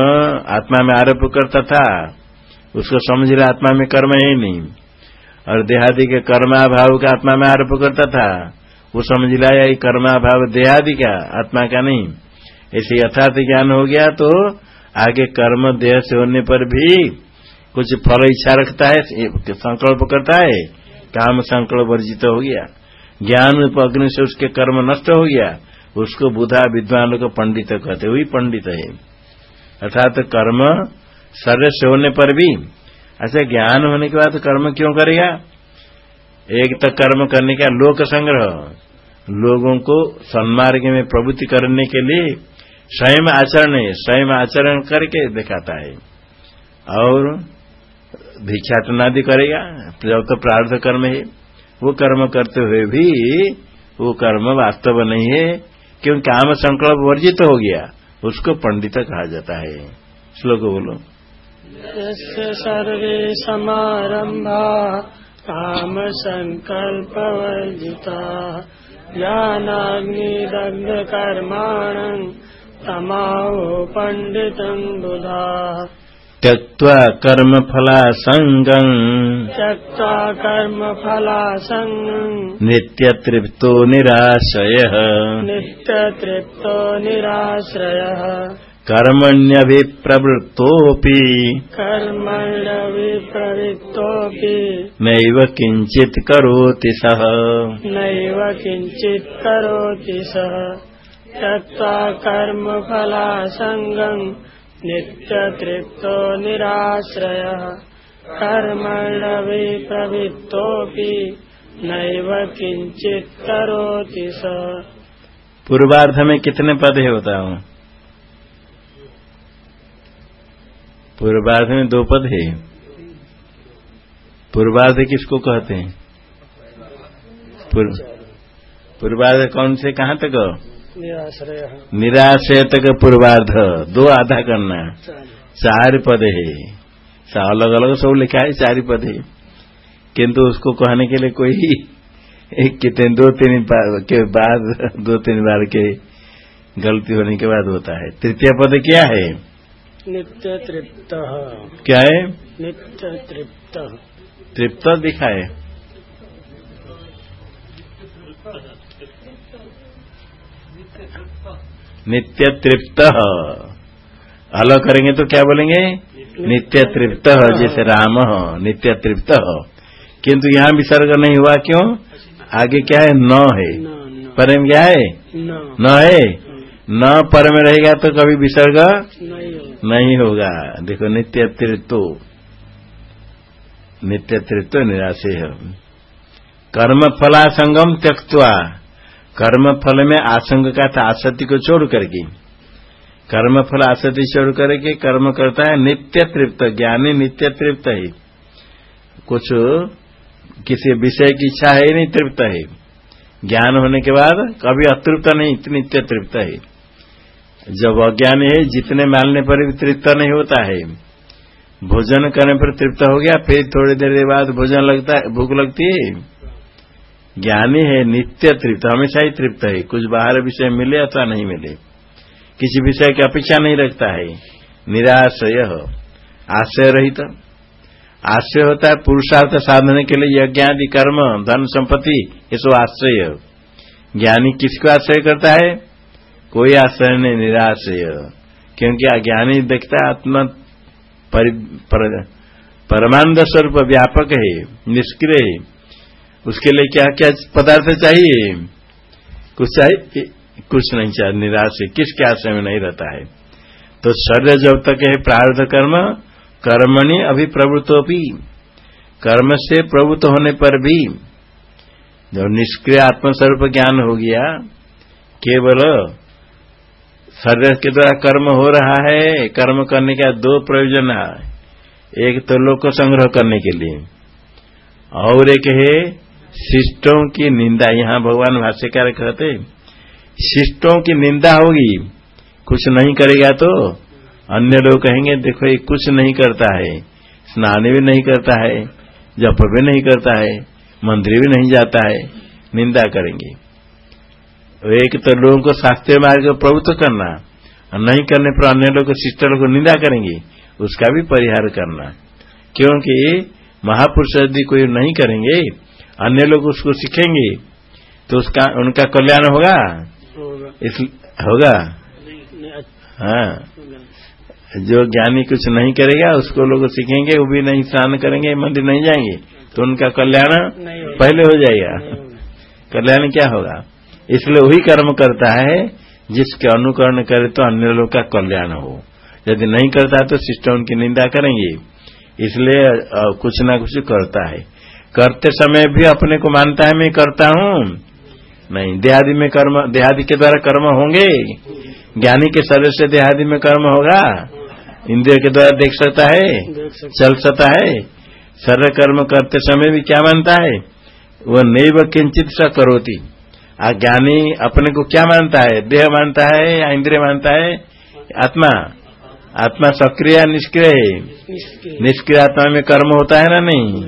A: आत्मा में आरोप करता था, उसको समझ रहा आत्मा में कर्म है नहीं। और देहादि के कर्माभाव का आत्मा में आरोप करता था वो समझ लाया ये कर्माभाव देहादि का, आत्मा का नहीं। ऐसे यथार्थ ज्ञान हो गया तो आगे कर्म देह से होने पर भी कुछ फल इच्छा रखता है संकल्प करता है, काम संकल्प वर्जित हो गया। ज्ञान अग्नि से उसके कर्म नष्ट हो गया, उसको बुधा विद्वान को पंडित कहते वही पंडित है। अर्थात तो कर्म शरीर से होने पर भी अच्छा ज्ञान होने के बाद कर्म क्यों करेगा? एक तो कर्म करने का लोक संग्रह, लोगों को सन्मार्ग में प्रवृत्ति करने के लिए स्वयं आचरण स्वयं आचरण करके दिखाता है। और भिक्षाटनादि करेगा जब तो प्रार्थ कर्म है। वो कर्म करते हुए भी, वो कर्म वास्तव नहीं है, क्योंकि काम संकल्प वर्जित हो गया, उसको पंडित कहा जाता है। श्लोक बोलो।
B: सर्वे समारम्भा कामसङ्कल्पवर्जिता ज्ञानाग्निदग्धकर्माणम् तमाहो पण्डितम् बुधा।
A: त्यक्त्वा कर्मफलासङ्गम्।
B: त्यक्त्वा कर्मफलासङ्गम्।
A: नित्यतृप्तो निराश्रयः।
B: नित्यतृप्तो निराश्रयः
A: कर्मण्यभिप्रवृत्तोऽपि।
B: कर्मण्यभिप्रवृत्तोऽपि।
A: नैव किञ्चित् करोति सः।
B: नैव किञ्चित् करोति सः। त्यक्त्वा कर्मफलासङ्गम् नित्यतृप्तो निराश्रयः। कर्मण्यभिप्रवृत्तोऽपि नैव किञ्चित् करोति सः।
A: पूर्वार्ध में कितने पद है? बताऊँ पूर्वार्ध में दो पद है। पूर्वाध किसको कहते हैं? पूर्वाध कौन से कहाँ तक?
B: निराश्रय।
A: तक पूर्वाध दो आधा करना। चार। पद है। अलग अलग सब लिखा है चार पद है। किंतु उसको कहने के लिए कोई (laughs) एक कितने दो तीन के बाद दो तीन बार के गलती होने के बाद होता है। तृतीय पद क्या है?
B: नित्य तृप्त
A: क्या है?
B: नित्य तृप्त
A: तृप्त दिखाए नित्य तृप्त अलग करेंगे तो क्या बोलेंगे? नित्य तृप्त जैसे राम नित्य तृप्त किंतु यहाँ विसर्ग नहीं हुआ क्यों? आगे क्या है? न है। पर क्या है? न। है। न। पर में रहेगा तो कभी विसर्ग नहीं होगा। देखो, नित्य तृत्व नित्य तृत्व निराशे है। कर्म फलासंगम त्यक्वा कर्म फल में आसंग का था, आसक्ति को छोड़ करके। कर्म फल, आसक्ति छोड़ करके कर्म करता है, नित्य तृप्त, ज्ञानी नित्य तृप्त है। कुछ किसी विषय की इच्छा है, नहीं तृप्त है। ज्ञान होने के बाद कभी अतृप्त नहीं, नित्य तृप्त है। जब अज्ञान है, जितने मालने पर भी तृप्त नहीं होता है। भोजन करने पर तृप्त हो गया, फिर थोड़ी देर बाद भोजन लगता है, भूख लगती है। ज्ञानी है, नित्य तृप्त, हमेशा ही तृप्त है। कुछ बाहर विषय मिले अथवा नहीं मिले। किसी विषय की अपेक्षा नहीं रखता है। निराशय आशय रहित। आश्रय होता है, पुरुषार्थ साधने के लिए यज्ञ आदि कर्म, धन संपत्ति, ये सब आश्रय ज्ञानी किसको आश्रय करता है? कोई आश्रय नहीं निराश्रय क्योंकि अज्ञानी देखता आत्मा पर, पर, परमानंद स्वरूप व्यापक है निष्क्रिय है। उसके लिए क्या क्या पदार्थ चाहिए? कुछ चाहिए? कुछ नहीं चाहिए निराश है। किसके आश्रय में नहीं रहता है? तो शरीर जब तक है प्रार्थ कर्म कर्मणि भी कर्म से प्रवृत्त होने पर भी जब निष्क्रिय आत्मस्वरूप ज्ञान हो गया केवल शरीर के द्वारा कर्म हो रहा है, कर्म करने का दो प्रयोजन है। एक तो लोक संग्रह करने के लिए, और एक है शिष्टों की निंदा। यहाँ भगवान भाष्यकार कहते शिष्टों की निंदा होगी, कुछ नहीं करेगा तो अन्य लोग कहेंगे, देखो ये कुछ नहीं करता है, स्नान भी नहीं करता है, जप भी नहीं करता है, मंदिर भी नहीं जाता है, निंदा करेंगे। एक तो लोगों को शास्त्रीय मार्ग प्रभुत्व करना और नहीं करने पर अन्य लोग सिस्टर को निंदा करेंगे उसका भी परिहार करना। क्योंकि महापुरुष यदि कोई नहीं करेंगे अन्य लोग उसको सीखेंगे तो उसका उनका कल्याण होगा? इस होगा? हाँ। जो ज्ञानी कुछ नहीं करेगा उसको लोग सीखेंगे वो भी नहीं स्नान करेंगे मंदिर नहीं जाएँगे तो उनका कल्याण पहले हो जाएगा। कल्याण क्या होगा? इसलिए वही कर्म करता है जिसके अनुकरण करे तो अन्य लोग का कल्याण हो। यदि नहीं करता तो सिस्टम उनकी निंदा करेंगे। इसलिए कुछ ना कुछ करता है। करते समय भी अपने को मानता है, मैं करता हूँ। नहीं, देहादि में कर्म, देहादि के द्वारा कर्म होंगे। ज्ञानी के शरीर से देहादि में कर्म होगा। इंद्रिय के द्वारा देख सकता है, चल सकता है। सर्व कर्म करते समय भी क्या मानता है? वह नैव किंचित स करोती। अज्ञानी अपने को क्या मानता है? देह मानता है या इंद्रिय मानता है? आत्मा। आत्मा सक्रिय निष्क्रिय? है निष्क्रिय आत्मा में कर्म होता है ना नहीं?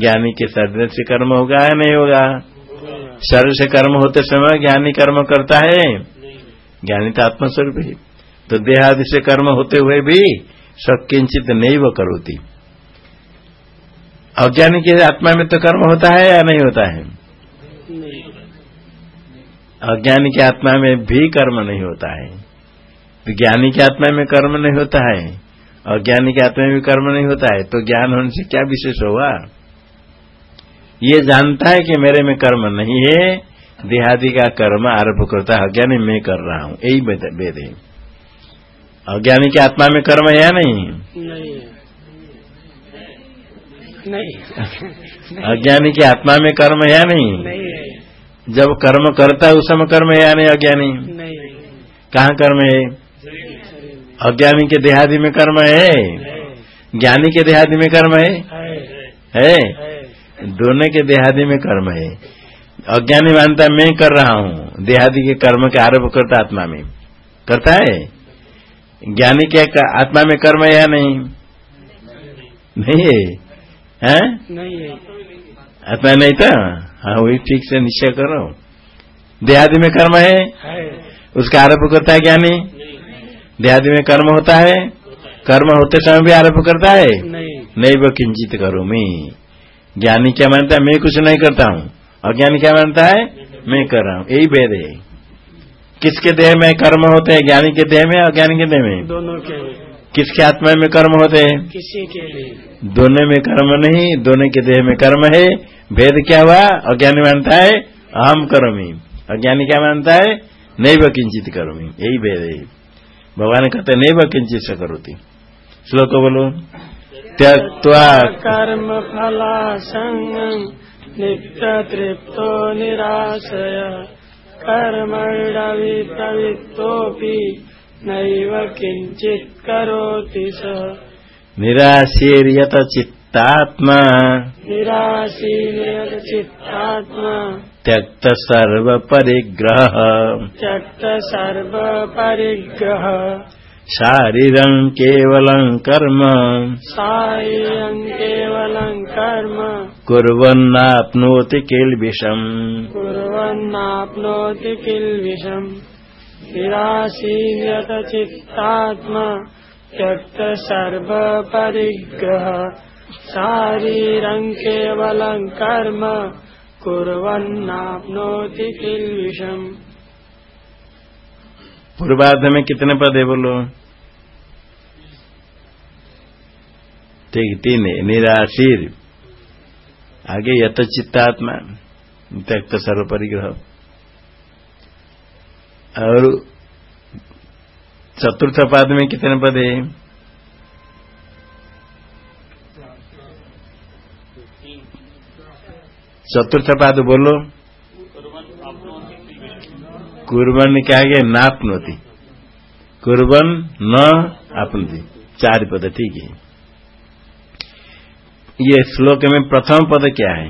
A: ज्ञानी के शरीर से कर्म होगा या नहीं होगा? शरीर से कर्म होते समय ज्ञानी कर्म करता है? ज्ञानी तो आत्मस्वरूप है। तो देहादि से कर्म होते हुए भी सकिंचित नहीं वो करोती। अज्ञानी के आत्मा में तो कर्म होता है या नहीं होता है? अज्ञानी की आत्मा में भी कर्म नहीं होता है। ज्ञानी की आत्मा में कर्म नहीं होता है। अज्ञानी की आत्मा में भी कर्म नहीं होता है। तो ज्ञान होने से क्या विशेष होगा? ये जानता है कि मेरे में कर्म नहीं है। देहादि का कर्म आरंभ करता है। अज्ञानी मैं कर रहा हूँ। यही वेद है। अज्ञानी की आत्मा में कर्म है या नहीं?
B: नहीं
A: अज्ञानी की आत्मा में कर्म है या नहीं?
B: नहीं
A: जब कर्म करता है उस समय कर्म है या नहीं अज्ञानी?
B: नहीं
A: कहाँ कर्म है? अज्ञानी के देहादि में कर्म है? ज्ञानी के देहादि में कर्म है? है। दोनों के देहादि में कर्म है। अज्ञानी मानता मैं कर रहा हूँ। देहादि के कर्म के आरोप करता आत्मा में। करता है? ज्ञानी के आत्मा में कर्म है या नहीं। नहीं है। हैं?
B: नहीं है।
A: आत्मा नहीं था? हाँ वही ठीक से निश्चय करो। देहादि में कर्म है?
B: है।
A: उसका आरोप करता है ज्ञानी? देहादि में कर्म होता है? कर्म होते समय भी आरोप करता है?
B: नहीं।
A: नहीं वो किंचित करो मैं। ज्ञानी क्या मानता है? मैं कुछ नहीं करता हूँ। अज्ञानी क्या मानता है? मैं कर रहा हूँ। यही भेद है। किसके देह में कर्म होते हैं? ज्ञानी के देह में अज्ञानी के देह में?
B: दोनों के।
A: किसके आत्मा में कर्म होते हैं?
B: किसी के
A: दोनों में कर्म नहीं दोनों के देह में कर्म है। भेद क्या हुआ? अज्ञानी मानता है अहम करोमी। अज्ञानी क्या मानता है? नहीं व किंचित करोमी। यही भेद है। भगवान कहते नहीं व किंचित से करोती। श्लोक बोलो। त्यक्वा
B: कर्म फला संग नित्य तृप्तो निराशय। कर्मणि प्रवृत्तोऽपि नैव किञ्चित् करोति सः।
A: निराशीर्यत चित्तात्मा।
B: चित्तात्मा।
A: त्यक्त सर्व परिग्रह
B: त्यक्त सर्व परिग्रह
A: शारीरं केवलं कर्म।
B: शारीरं केवलं कर्म।
A: कुर्वन्नाप्नोति किल विषम्
B: कुर्वन्नाप्नोति किल् विषम् निराशीलत चित्तात्मा। त्यक्त सर्व परिग्रह शारीरं केवलं कर्म कुर्वन्नाप्नोति किल्बिषम्
A: पूर्वार्ध में कितने पद है बोलो? ठीक, तीन निराशीर। आगे यत चित्तात्मा त्यक्त सर्व परिग्रह और चतुर्थ पाद में कितने पद है? चतुर्थ पाद बोलो। कुर्बन क्या है नापनोति कुर्बन न आपनती। चार पद, ठीक है। ये श्लोक में प्रथम पद क्या है?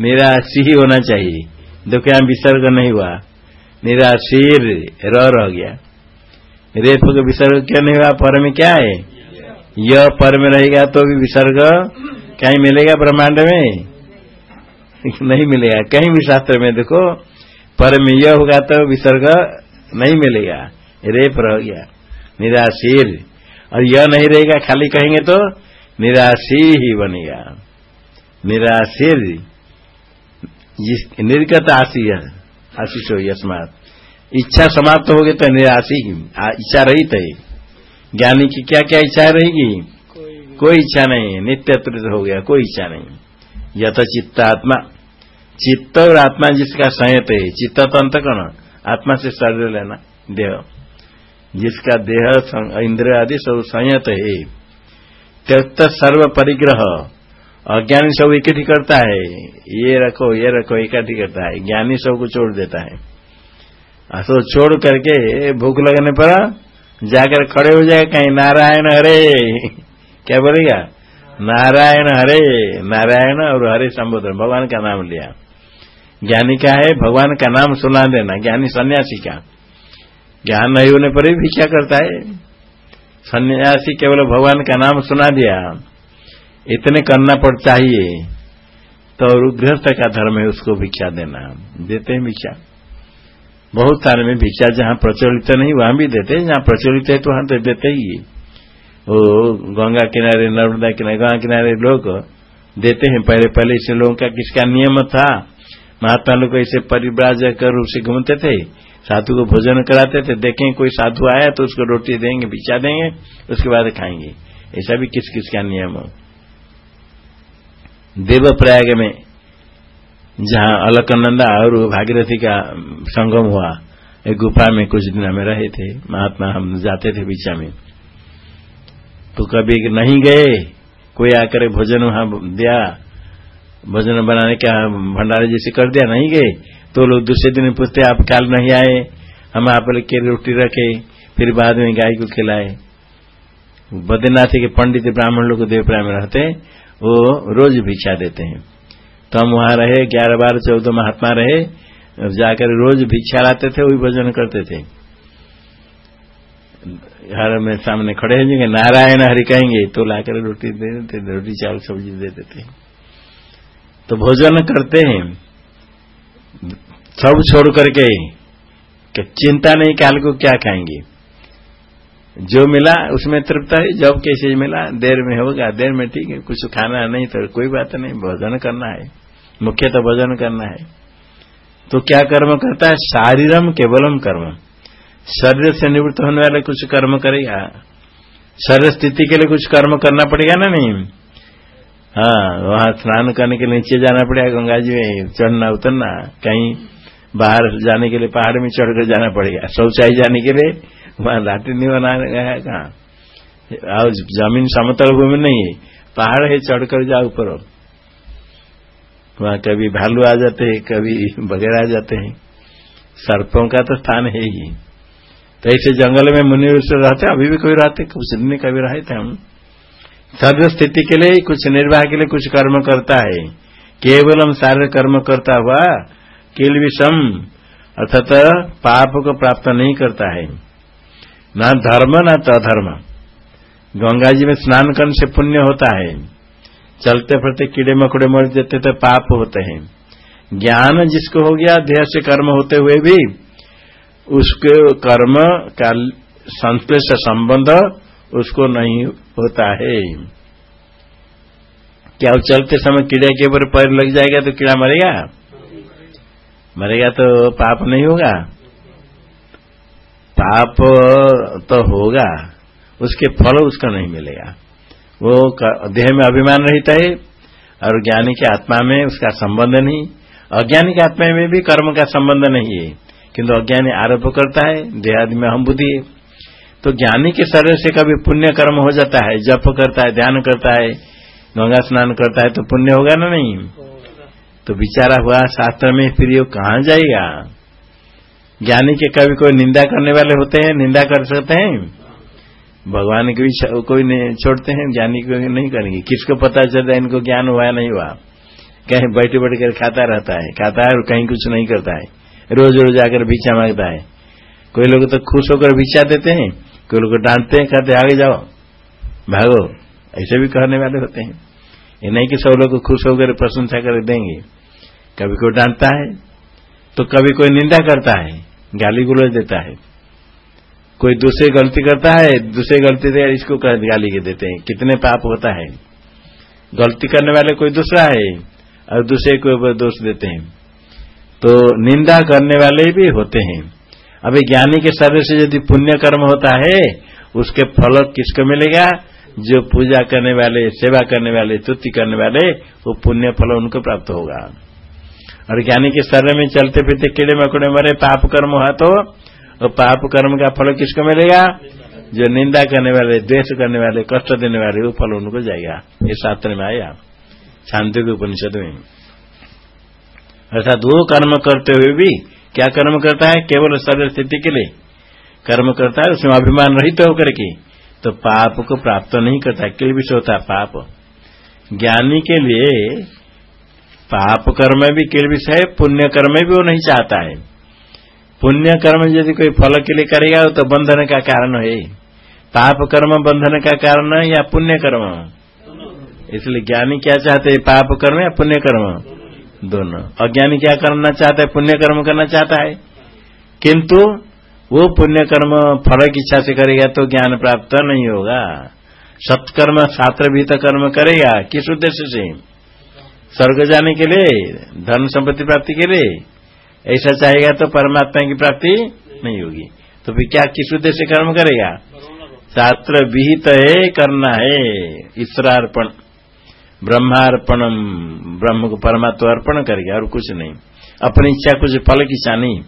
A: निराशी ही होना चाहिए। देखो, यहाँ विसर्ग नहीं हुआ। निराशीर रह गया। रेप का विसर्ग क्यों नहीं हुआ? पर में क्या है? यह पर में रहेगा तो भी विसर्ग कहीं मिलेगा ब्रह्मांड में? नहीं मिलेगा। कहीं भी शास्त्र में देखो, पर में यह होगा तो विसर्ग नहीं मिलेगा। रेप रह गया। निराशीर। और यह नहीं रहेगा, खाली कहेंगे तो निराशी ही बनेगा। निराशीर। निर्गत आशी आशीष हो यस्मात इच्छा समाप्त हो गई तो निराशी इच्छा रहित है। ज्ञानी की क्या क्या इच्छा रहेगी? कोई इच्छा नहीं नित्य हो गया कोई इच्छा नहीं यथ चित्तात्मा चित्त और आत्मा जिसका संयत है चित्त तो अंत अंतकरण आत्मा से शरीर लेना देह। जिसका देह इंद्र आदि सब संयत है। त्यक्त सर्व परिग्रह। अज्ञानी सब इकट्ठी करता है। ये रखो ये रखो इकट्ठी करता है। ज्ञानी सबको छोड़ देता है। तो छोड़ करके भूख लगने पर जाकर खड़े हो जाए, कहीं, नारायण हरे। क्या बोलेगा? नारायण हरे, नारायण और हरे संबोधन। भगवान का नाम लिया। ज्ञानी का है? भगवान का नाम सुना देना। ज्ञानी सन्यासी का। ज्ञान नहीं होने पर भी भिक्षा करता है? सन्यासी केवल भगवान का नाम सुना दिया। इतने करना पड़ चाहिए। तो गृहस्थ का धर्म है, उसको भिक्षा देना। देते हैं भिक्षा। बहुत सारे में भिक्षा जहाँ प्रचलित नहीं, वहाँ भी देते हैं। जहाँ प्रचलित है तो वहाँ तो देते ही वो गंगा किनारे, नर्मदा किनारे, गंगा किनारे लोग देते हैं। पहले पहले इसे लोगों का किसका नियम था? महात्मा लोग ऐसे परिव्राजक रूप से घूमते थे, साधु को भोजन कराते थे। देखें, कोई साधु आया तो उसको रोटी देंगे बिछा देंगे, उसके बाद खाएँगे। ऐसा भी किस किस का नियम? हो देव प्रयाग में जहाँ अलकनंदा और भागीरथी का संगम हुआ, एक गुफा में कुछ दिन हमें रहे थे, महात्मा हम जाते थे बीचा में। तो कभी नहीं गए, कोई आकर भोजन वहाँ दिया, भोजन बनाने का भंडारे जैसे कर दिया, नहीं गए। तो लोग दूसरे दिन पूछते, आप काल नहीं आए? हम आप के रोटी रखे, फिर बाद में गाय को खिलाए। बद्रीनाथ के पंडित ब्राह्मण लोग देवप्राय में रहते वो रोज भिक्षा देते हैं। तो हम वहाँ रहे, ग्यारह बार चौदह महात्मा रहे जाकर रोज भिक्षा लाते थे, वही भोजन करते थे। घर में सामने खड़े हो जाएँगे नारायण हरि कहेंगे तो लाकर रोटी दे देते, रोटी, चावल, सब्ज़ी दे देते तो भोजन करते हैं। सब छोड़ करके चिंता नहीं, काल को क्या खाएँगे? जो मिला, उसमें तृप्त है, जब कैसे मिला, देर में होगा, देर में ठीक है, कुछ खाना नहीं तो कोई बात नहीं, भोजन करना है। मुख्य तो भोजन करना है। तो क्या कर्म करता है? शारीरम केवलम कर्म। शरीर से निवृत्त होने वाले कुछ कर्म करेगा शरीर स्थिति के लिए कुछ कर्म करना पड़ेगा ना नहीं? हाँ वहाँ स्नान करने के लिए नीचे जाना पड़ेगा, गंगा जी में चढ़ना, उतरना, कहीं बाहर जाने के लिए, पहाड़ में चढ़कर जाना पड़ेगा। शौचाई जाने के लिए वहाँ लाठी नहीं बनाने है कहा? ज़मीन समतल भूमि नहीं है। पहाड़ है, चढ़कर जाओ ऊपर। वहाँ कभी भालू आ जाते हैं, कभी बगैर आ जाते हैं। सर्पों का तो स्थान है ही। तो ऐसे जंगल में मुनि रहते अभी भी कोई रहते, कुछ दिन कभी रहे थे हम सर्व स्थिति के लिए कुछ निर्वाह के लिए कुछ कर्म करता है। केवल हम सारे कर्म करता हुआ किल विषम अर्थात पाप को प्राप्त नहीं करता है। न धर्म, न अधर्म गंगा जी में स्नान करने से पुण्य होता है। चलते फिरते कीड़े मकोड़े मर जाते तो पाप होते हैं। ज्ञान जिसको हो गया, देह से कर्म होते हुए भी, उसके कर्म का संश्लेष संबंध उसको नहीं होता है। क्या वो चलते समय कीड़े के ऊपर पैर लग जाएगा तो कीड़ा मरेगा? मरेगा तो पाप नहीं होगा। पाप तो होगा, उसके फल उसका नहीं मिलेगा। वो देह में अभिमान रहता है और ज्ञानी के आत्मा में उसका संबंध नहीं। अज्ञानी के आत्मा में भी कर्म का संबंध नहीं है। किंतु अज्ञानी आरोप करता है, देहादि में हम बुद्धि तो ज्ञानी के शरीर से कभी पुण्य कर्म हो जाता है, जप करता है, ध्यान करता है, गंगा स्नान करता है तो पुण्य होगा ना नहीं? तो बिचारा हुआ शास्त्र में फिर ये कहा जाएगा? ज्ञानी के कभी कोई निंदा करने वाले होते हैं, निंदा कर सकते हैं? भगवान के भी कोई नहीं, छोड़ते हैं, ज्ञानी को नहीं करेंगे। किसको पता चलता है, इनको ज्ञान हुआ नहीं हुआ? कहीं बैठे बैठ कर खाता रहता है, खाता है और कहीं कुछ नहीं करता है। रोज रोज आकर भिक्षा माँगता है। कोई लोग तो खुश होकर भिक्षा देते हैं, कोई लोग डांटते हैं, कहते आगे जाओ, भागो। ऐसे भी कहने वाले होते हैं। ये नहीं कि सब लोग खुश होकर प्रशंसा कर देंगे। कभी कोई डांटता है तो कभी कोई निंदा करता है, गाली गुलज देता है। कोई दूसरे गलती करता है, दूसरे गलती से इसको गाली के देते हैं। कितने पाप होता है। गलती करने वाले कोई दूसरा है, और दूसरे को दोष देते हैं। तो निंदा करने वाले भी होते हैं। अभी ज्ञानी के शरीर से यदि पुण्य कर्म होता है, उसके फल किसको मिलेगा? जो पूजा करने वाले, सेवा करने वाले, स्तुति करने वाले, वो पुण्य फल उनको प्राप्त होगा। और ज्ञानी के शरीर में चलते फिरते कीड़े मकोड़े मरे, पाप कर्म हुआ तो वो पाप कर्म का फल किसको मिलेगा? जो निंदा करने वाले, द्वेष करने वाले, कष्ट देने वाले, वो फल उनको जाएगा। ये शास्त्र में आया। शांति के उपनिषद में। अर्थात वो कर्म करते हुए भी क्या कर्म करता है? केवल शरीर स्थिति के लिए। कर्म करता है, उसमें अभिमान रहित तो होकर के। तो पाप को प्राप्त नहीं करता किल विषय होता है पाप। ज्ञानी के लिए पाप कर्म भी किल विषय है, पुण्य कर्म भी वो नहीं चाहता है। पुण्य कर्म यदि कोई फल के लिए करेगा तो बंधन का कारण है पाप कर्म बंधन का कारण है या पुण्य कर्म इसलिए ज्ञानी क्या चाहते है पाप कर्म या पुण्य कर्म दोनों। अज्ञानी क्या करना चाहता है पुण्य कर्म करना चाहता है? किंतु वो पुण्य कर्म फल की इच्छा से करेगा तो ज्ञान प्राप्त नहीं होगा। सत्कर्म शास्त्र भीत कर्म करेगा, किस उद्देश्य से? स्वर्ग जाने के लिए, धन संपत्ति प्राप्ति के लिए? ऐसा चाहेगा तो परमात्मा की प्राप्ति नहीं होगी। तो फिर क्या किस उद्देश्य कर्म करेगा? शास्त्र विहित है, करना है। ईश्वरार्पण, ब्रह्मार्पणम, ब्रह्म को परमात्मा अर्पण करेगा और कुछ नहीं। अपनी इच्छा कुछ फल की इच्छा नहीं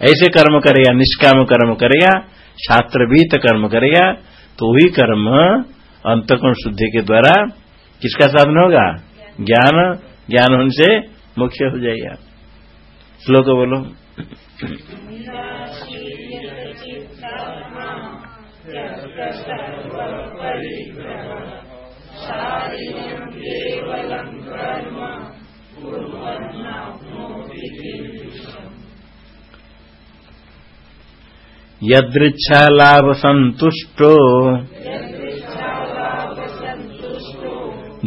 A: ऐसे कर्म करेगा, निष्काम कर्म करेगा, शास्त्र भीत कर्म करेगा तो वही कर्म अंतकोण शुद्धि के द्वारा किसका साधन होगा? ज्ञान। ज्ञान होने से मुख्य हो जाएगा। श्लोक बोलो। यदृच्छा लाभ संतुष्टो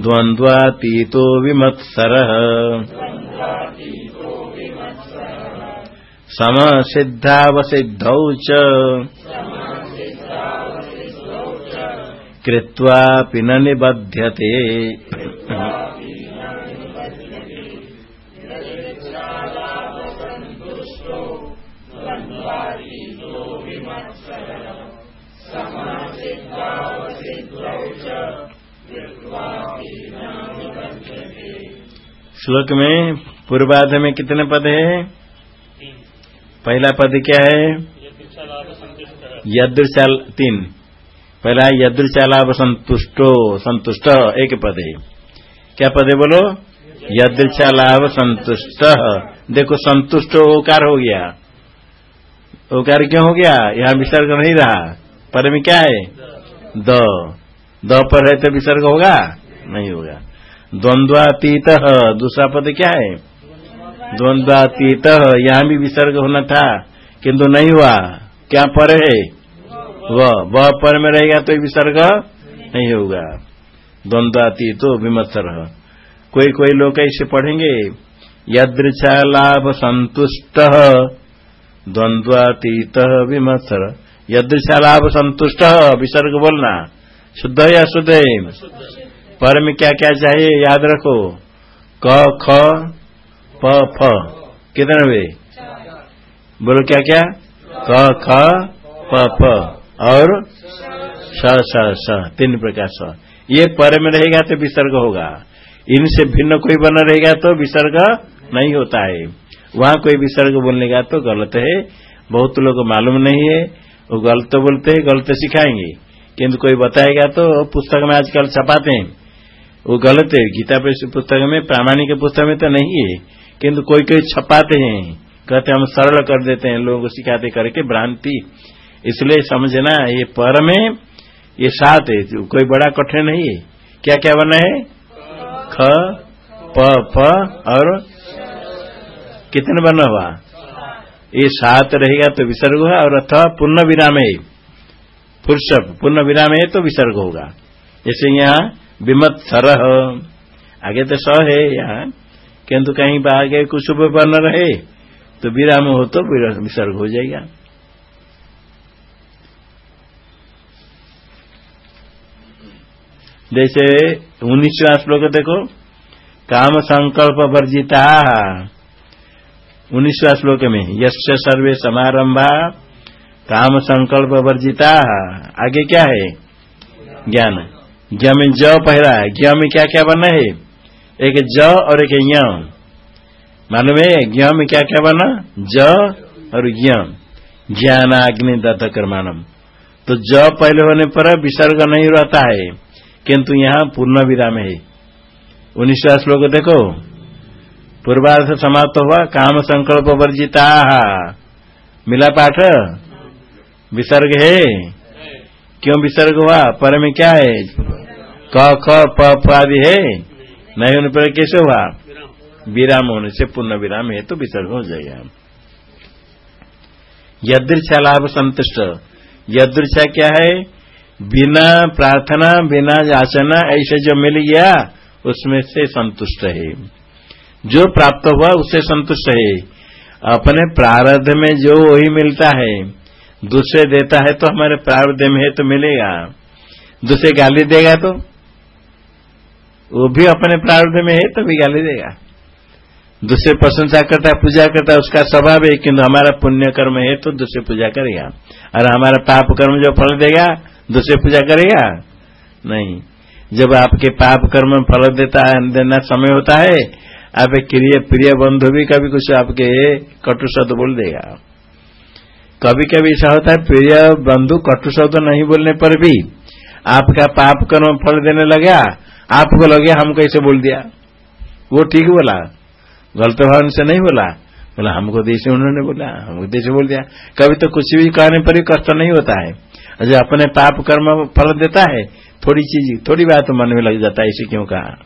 A: द्वन्द्वातीतो विमत्सरः। समसिद्धावसिद्धौ च। कृत्वापि न निबध्यते। श्लोक में पूर्वाध में कितने पद है? पहला पद क्या है? यदृशाल तीन पहला यदृशालाभ संतुष्टो संतुष्ट, एक पद है। क्या पद है बोलो? यदृशालाभ संतुष्ट देखो, संतुष्ट ओकार हो गया। ओकार क्यों हो गया? यहाँ विसर्ग नहीं रहा। पर में क्या है? द। द पर है तो विसर्ग होगा? नहीं होगा। द्वंद्वातीत। दूसरा पद क्या है? द्वंद्वातीत, यहाँ भी विसर्ग होना था। किंतु नहीं हुआ। क्या पर है? वह वह पर में रहेगा तो विसर्ग नहीं होगा। द्वंद्वातीत विमत्सर। कोई कोई लोग ऐसे पढ़ेंगे यदृचा लाभ संतुष्ट। द्वंद्वातीत विमत्सर। यदृचा लाभ संतुष्ट, विसर्ग बोलना। शुद्ध या शुद्ध है पर में क्या क्या चाहिए? याद रखो। क, ख फ. कितने हुए बोलो क्या क्या? क, ख, प, फ. और स स स तीन प्रकार स. ये पर में रहेगा तो विसर्ग होगा। इनसे भिन्न कोई बना रहेगा तो विसर्ग नहीं होता है। वहाँ कोई विसर्ग बोलने का तो गलत है। बहुत लोग मालूम नहीं है। वो गलत तो बोलते हैं, गलत सिखाएँगे। किंतु कोई बताएगा तो पुस्तक में आजकल छपाते हैं। वो गलत है। गीता पुस्तक में, प्रामाणिक पुस्तक में तो नहीं है। किंतु कोई कोई छपाते हैं। कहते हम सरल कर देते हैं, लोगों को सिखाते करके भ्रांति। इसलिए समझना, ये पर में ये सात है कोई बड़ा कठिन नहीं है। क्या क्या बना है? ख, प, फ, और कितने बना हुआ? ये सात रहेगा तो विसर्ग होगा, और अथवा पूर्ण विराम है। पुरुष पूर्ण विराम है तो विसर्ग होगा। जैसे यहाँ विमत सर आगे तो स है यहाँ। किंतु कहीं आगे कुछ बन रहे तो विराम हो तो विसर्ग हो जाएगा। जैसे उन्नीसवा श्लोक देखो, काम संकल्प वर्जिता। उन्नीसवा श्लोक में यश सर्वे समारंभा, काम संकल्प वर्जिता। आगे क्या है? ज्ञान। ज्ञ में ज पहला है। ज्ञ में क्या क्या बनना है? एक ज और एक य मालूम है ज्ञ में क्या क्या बना? ज और ज्ञ ज्ञानाग्नि दत्त कर्माणम तो ज पहले होने पर विसर्ग नहीं रहता है, किंतु यहाँ पूर्ण विराम है। उन्नीसवा श्लोक देखो। पूर्वार्थ समाप्त हुआ, काम संकल्प वर्जिता। मिला पाठ? विसर्ग है। क्यों विसर्ग हुआ? पर में क्या है? क, ख प आदि है। नहीं होने पर कैसे हुआ? विराम होने से पूर्ण विराम है तो विसर्ग हो जाएगा। यदृच्छा लाभ संतुष्ट। यदृच्छा क्या है? बिना प्रार्थना, बिना याचना, ऐसे जो मिल गया, उसमें से संतुष्ट है। जो प्राप्त हुआ, उससे संतुष्ट है। अपने प्रारब्ध में जो वही मिलता है, दूसरे देता है तो हमारे प्रारब्ध में है तो मिलेगा। दूसरे गाली देगा तो? वो भी अपने प्रारब्ध में है तो भी गाली देगा। दूसरे प्रशंसा करता है पूजा करता है, उसका स्वभाव है किंतु हमारा पुण्य कर्म है तो दूसरे पूजा करेगा। और हमारा पाप कर्म जो फल देगा, दूसरे पूजा करेगा? नहीं। जब आपके पाप कर्म फल देता है, देना समय होता है आप प्रिय प्रिय बंधु भी कभी कुछ आपके कटु शब्द बोल देगा। कभी कभी ऐसा होता है, प्रिय बंधु कटु शब्द नहीं बोलने पर भी आपका पाप कर्म फल देने लगा आपको लगे हम कैसे बोल दिया? वो ठीक बोला। गलत भाव से नहीं बोला। बोला, हमको देश उन्होंने बोला, हमको देश बोल दिया। कभी तो कुछ भी कहने पर ही कष्ट नहीं होता है। जो अपने पाप कर्म फल देता है, थोड़ी चीज़, थोड़ी बात मन में लग जाता है इसे क्यों कहा?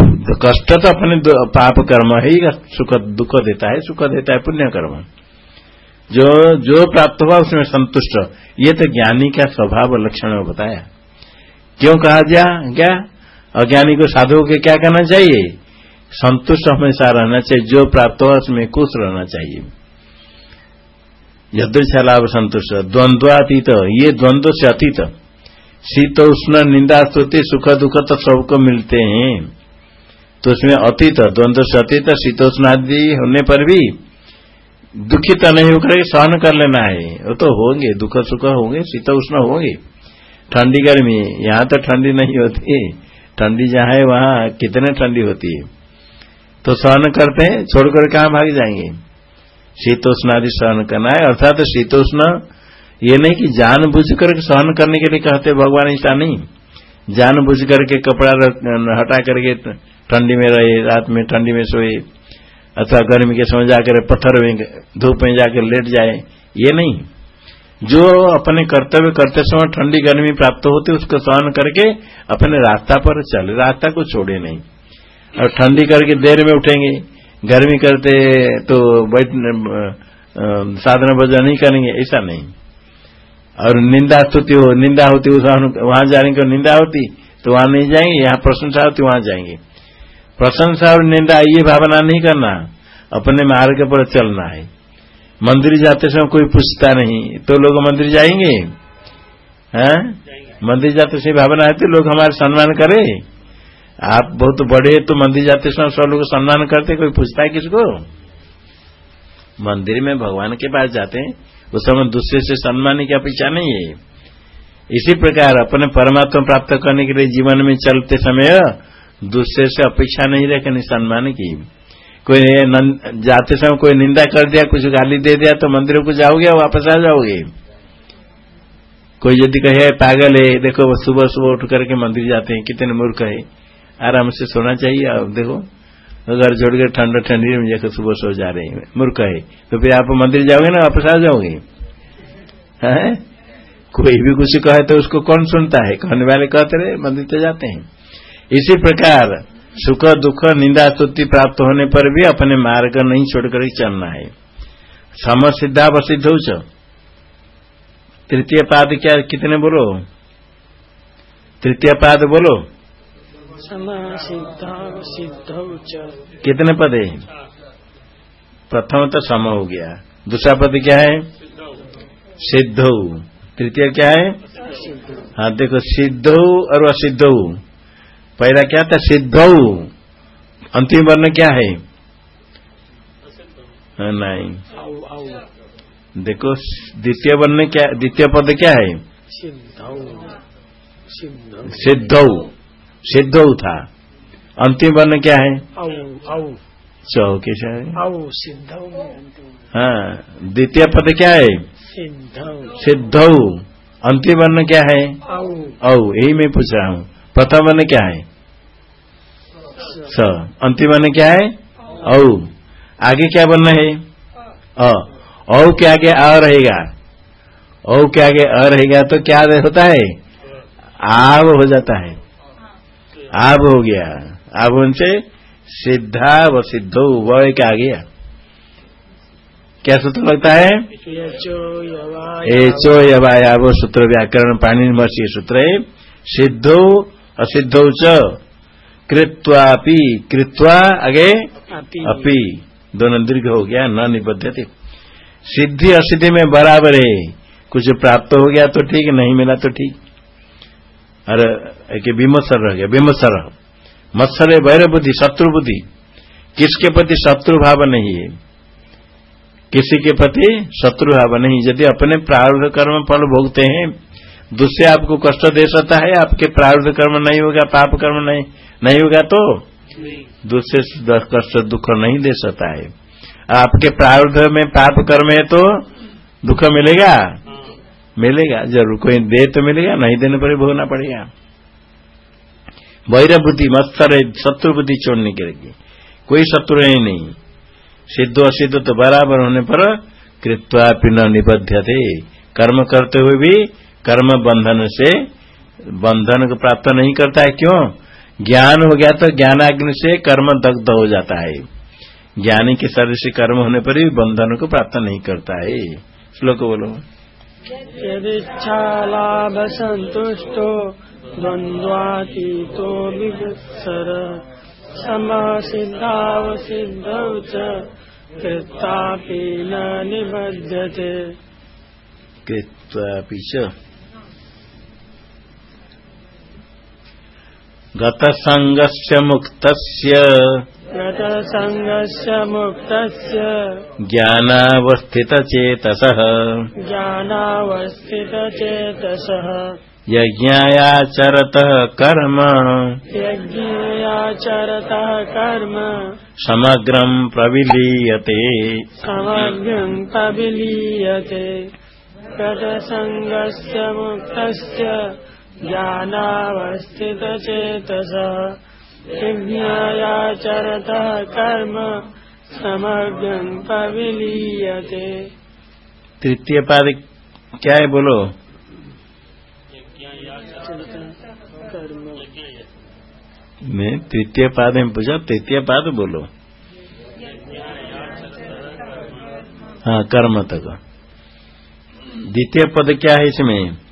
A: तो कष्ट तो अपने पाप कर्म ही सुख, दुख देता है, सुख देता है पुण्य कर्म। जो जो प्राप्त हुआ उसमें संतुष्ट। ये तो ज्ञानी का स्वभाव लक्षण बताया। क्यों कहा गया क्या? अज्ञानी को साधु के क्या करना चाहिए? संतुष्ट हमेशा रहना चाहिए, जो प्राप्त हो उसमें खुश रहना चाहिए। यदृच्छा लाभ संतुष्ट, द्वंद्वातीत, ये द्वंद्व से अतीत। शीत, उष्ण, निंदा, स्तुति, सुख, दुख तो सबको मिलते हैं। तो उसमें अतीत, द्वंद्व से अतीत शीतोष्ण आदि होने पर भी दुखित नहीं होकर सहन कर लेना है। वो तो होंगे, दुख, सुख होंगे, शीत, उष्ण होंगे। ठंडी गर्मी, यहाँ तो ठंडी नहीं होती। ठंडी जहाँ है, वहाँ कितने ठंडी होती है। तो सहन करते हैं, छोड़कर कहाँ भाग जाएँगे? शीतोष्ण आदि सहन करना है, अर्थात तो शीतोष्ण, ये नहीं कि जान बुझ कर सहन करने के लिए कहते भगवान ऐसा नहीं। जान बुझ करके कपड़ा हटा करके ठंडी में रहे, रात में ठंडी में सोए, अथवा गर्मी के समय जाकर पत्थर में, धूप में जाकर लेट जाए, ये नहीं। जो अपने कर्तव्य करते समय ठंडी गर्मी प्राप्त होती उसको सहन करके अपने रास्ता पर चले। रास्ता को छोड़े नहीं। और ठंडी करके देर में उठेंगे। गर्मी करते तो बैठ साधना बजा नहीं करेंगे, ऐसा नहीं। और निंदा स्तुति हो निंदा होती वहाँ जाने की निंदा होती तो वहाँ नहीं जाएँगे, यहाँ प्रशंसा होती, वहाँ जाएँगे। प्रशंसा और निंदा, ये भावना नहीं करना। अपने मार्ग पर चलना है। मंदिर जाते समय कोई पूछता नहीं तो लोग मंदिर जाएँगे? हैं? मंदिर जाते समय भावना है तो लोग हमारे सम्मान करे। आप बहुत बड़े तो मंदिर जाते समय सब लोग सम्मान करते कोई पूछता है किसको? मंदिर में भगवान के पास जाते हैं उस समय दूसरे से सम्मान की अपेक्षा नहीं है। इसी प्रकार अपने परमात्मा प्राप्त करने के लिए जीवन में चलते समय दूसरे से अपेक्षा नहीं रखनी सम्मान की। कोई जाते समय कोई निंदा कर दिया, कुछ गाली दे दिया तो मंदिरों को जाओगे वापस आ जाओगे? कोई यदि कहे, पागल है, देखो सुबह सुबह उठ करके मंदिर जाते हैं, कितने मूर्ख है। आराम से सोना चाहिए अब देखो। अगर जोड़ के ठंडा, ठंडी में जाकर सुबह सो जा रहे हैं, मूर्ख है। तो फिर आप मंदिर जाओगे ना, वापस आ जाओगे? है? कोई भी कुछ कहे तो उसको कौन सुनता है? कहने वाले कहते रहे, मंदिर तो जाते हैं। इसी प्रकार सुख दुख निंदा स्तुति प्राप्त होने पर भी अपने मार्ग नहीं छोड़कर ही चलना है। सम सिद्धा वसिद्ध तृतीय पाद क्या कितने बोलो? तृतीय पाद बोलो। कितने पद? है प्रथम तो सम हो गया। दूसरा पद क्या है? सिद्ध। तृतीय क्या है? हाँ देखो सिद्ध और असिद्ध। पहला क्या था, सिद्ध अंतिम वर्ण क्या है? नहीं। देखो, द्वितीय वर्ण क्या, द्वितीय पद क्या है? सिद्ध सिद्ध था। अंतिम वर्ण क्या है? चौ कैसा है हाँ द्वितीय पद क्या है? सिद्ध अंतिम वर्ण क्या है? औ, यही मैं पूछ रहा हूँ। प्रथम वर्ण क्या है? स। अंतिम वर्ण क्या है? औ। आगे क्या बनना है? अ। औ के आगे अ रहेगा। औ के आगे अ रहेगा तो क्या होता है? आव हो जाता है। आब हो गया। आब उनसे सिद्धा व सिद्धो व क्या आ। गया क्या सूत्र लगता है? एचो यवाया वो सूत्र व्याकरण पानी महर्षि सूत्र है। सिद्धो असिद्धौ कृत्वापि। कृत्वा आगे अपि। दोनों दीर्घ हो गया न निबद्ध थे सिद्धि असिद्धि में बराबर है। कुछ प्राप्त हो गया तो ठीक नहीं मिला तो ठीक। अरे एक विमत्सर रह गया विमत्सर मत्सर है वैर बुद्धि शत्रु बुद्धि किसके प्रति शत्रु भाव नहीं है? किसी के प्रति शत्रु भाव नहीं। यदि अपने प्रारंभ कर्म फल भोगते हैं दूसरे आपको कष्ट दे सकता है, आपके प्रारब्ध कर्म नहीं होगा, पाप कर्म नहीं नहीं होगा तो दूसरे कष्ट, दुख नहीं दे सकता है। आपके प्रारब्ध में पाप कर्म है तो दुख मिलेगा? मिलेगा, ज़रूर। कोई दे तो मिलेगा, नहीं देने पर भोगना पड़ेगा। वैर बुद्धि, मत्सर शत्रु बुद्धि के लिए। कोई शत्रु है नहीं। सिद्ध असिद्ध तो बराबर होने पर कृत्वा पिन निबद्ध थे कर्म करते हुए भी कर्म बंधन से बंधन को प्राप्त नहीं करता है क्यों? ज्ञान हो गया तो ज्ञानाग्नि से कर्म दग्ध हो जाता है। ज्ञानी के शरीर से कर्म होने पर भी बंधन को प्राप्त नहीं करता है। श्लोक बोलो।
B: लाभ संतुष्टो द्वंद्वातीतो विसर समसिद्धाव सिद्धौ च कृत्तापि न निबध्यते।
A: कृत्वापि गतसङ्गस्य मुक्तस्य।
B: गतसङ्गस्य मुक्तस्य।
A: ज्ञानावस्थितचेतसः।
B: ज्ञानावस्थितचेतसः।
A: यज्ञायाचरतः कर्म।
B: यज्ञायाचरतः कर्म।
A: समग्रम् प्रविलीयते।
B: समग्रम् प्रविलीयते। गतसङ्गस्य मुक्तस्य। ज्ञानावस्थितचेतसः। यज्ञायाचरतः कर्म समग्रं पविलीयते
A: तृतीय पाद क्या है बोलो? मैं तृतीय पाद में पूछा तृतीय पाद बोलो। हाँ कर्म तक। द्वितीय पद क्या है इसमें?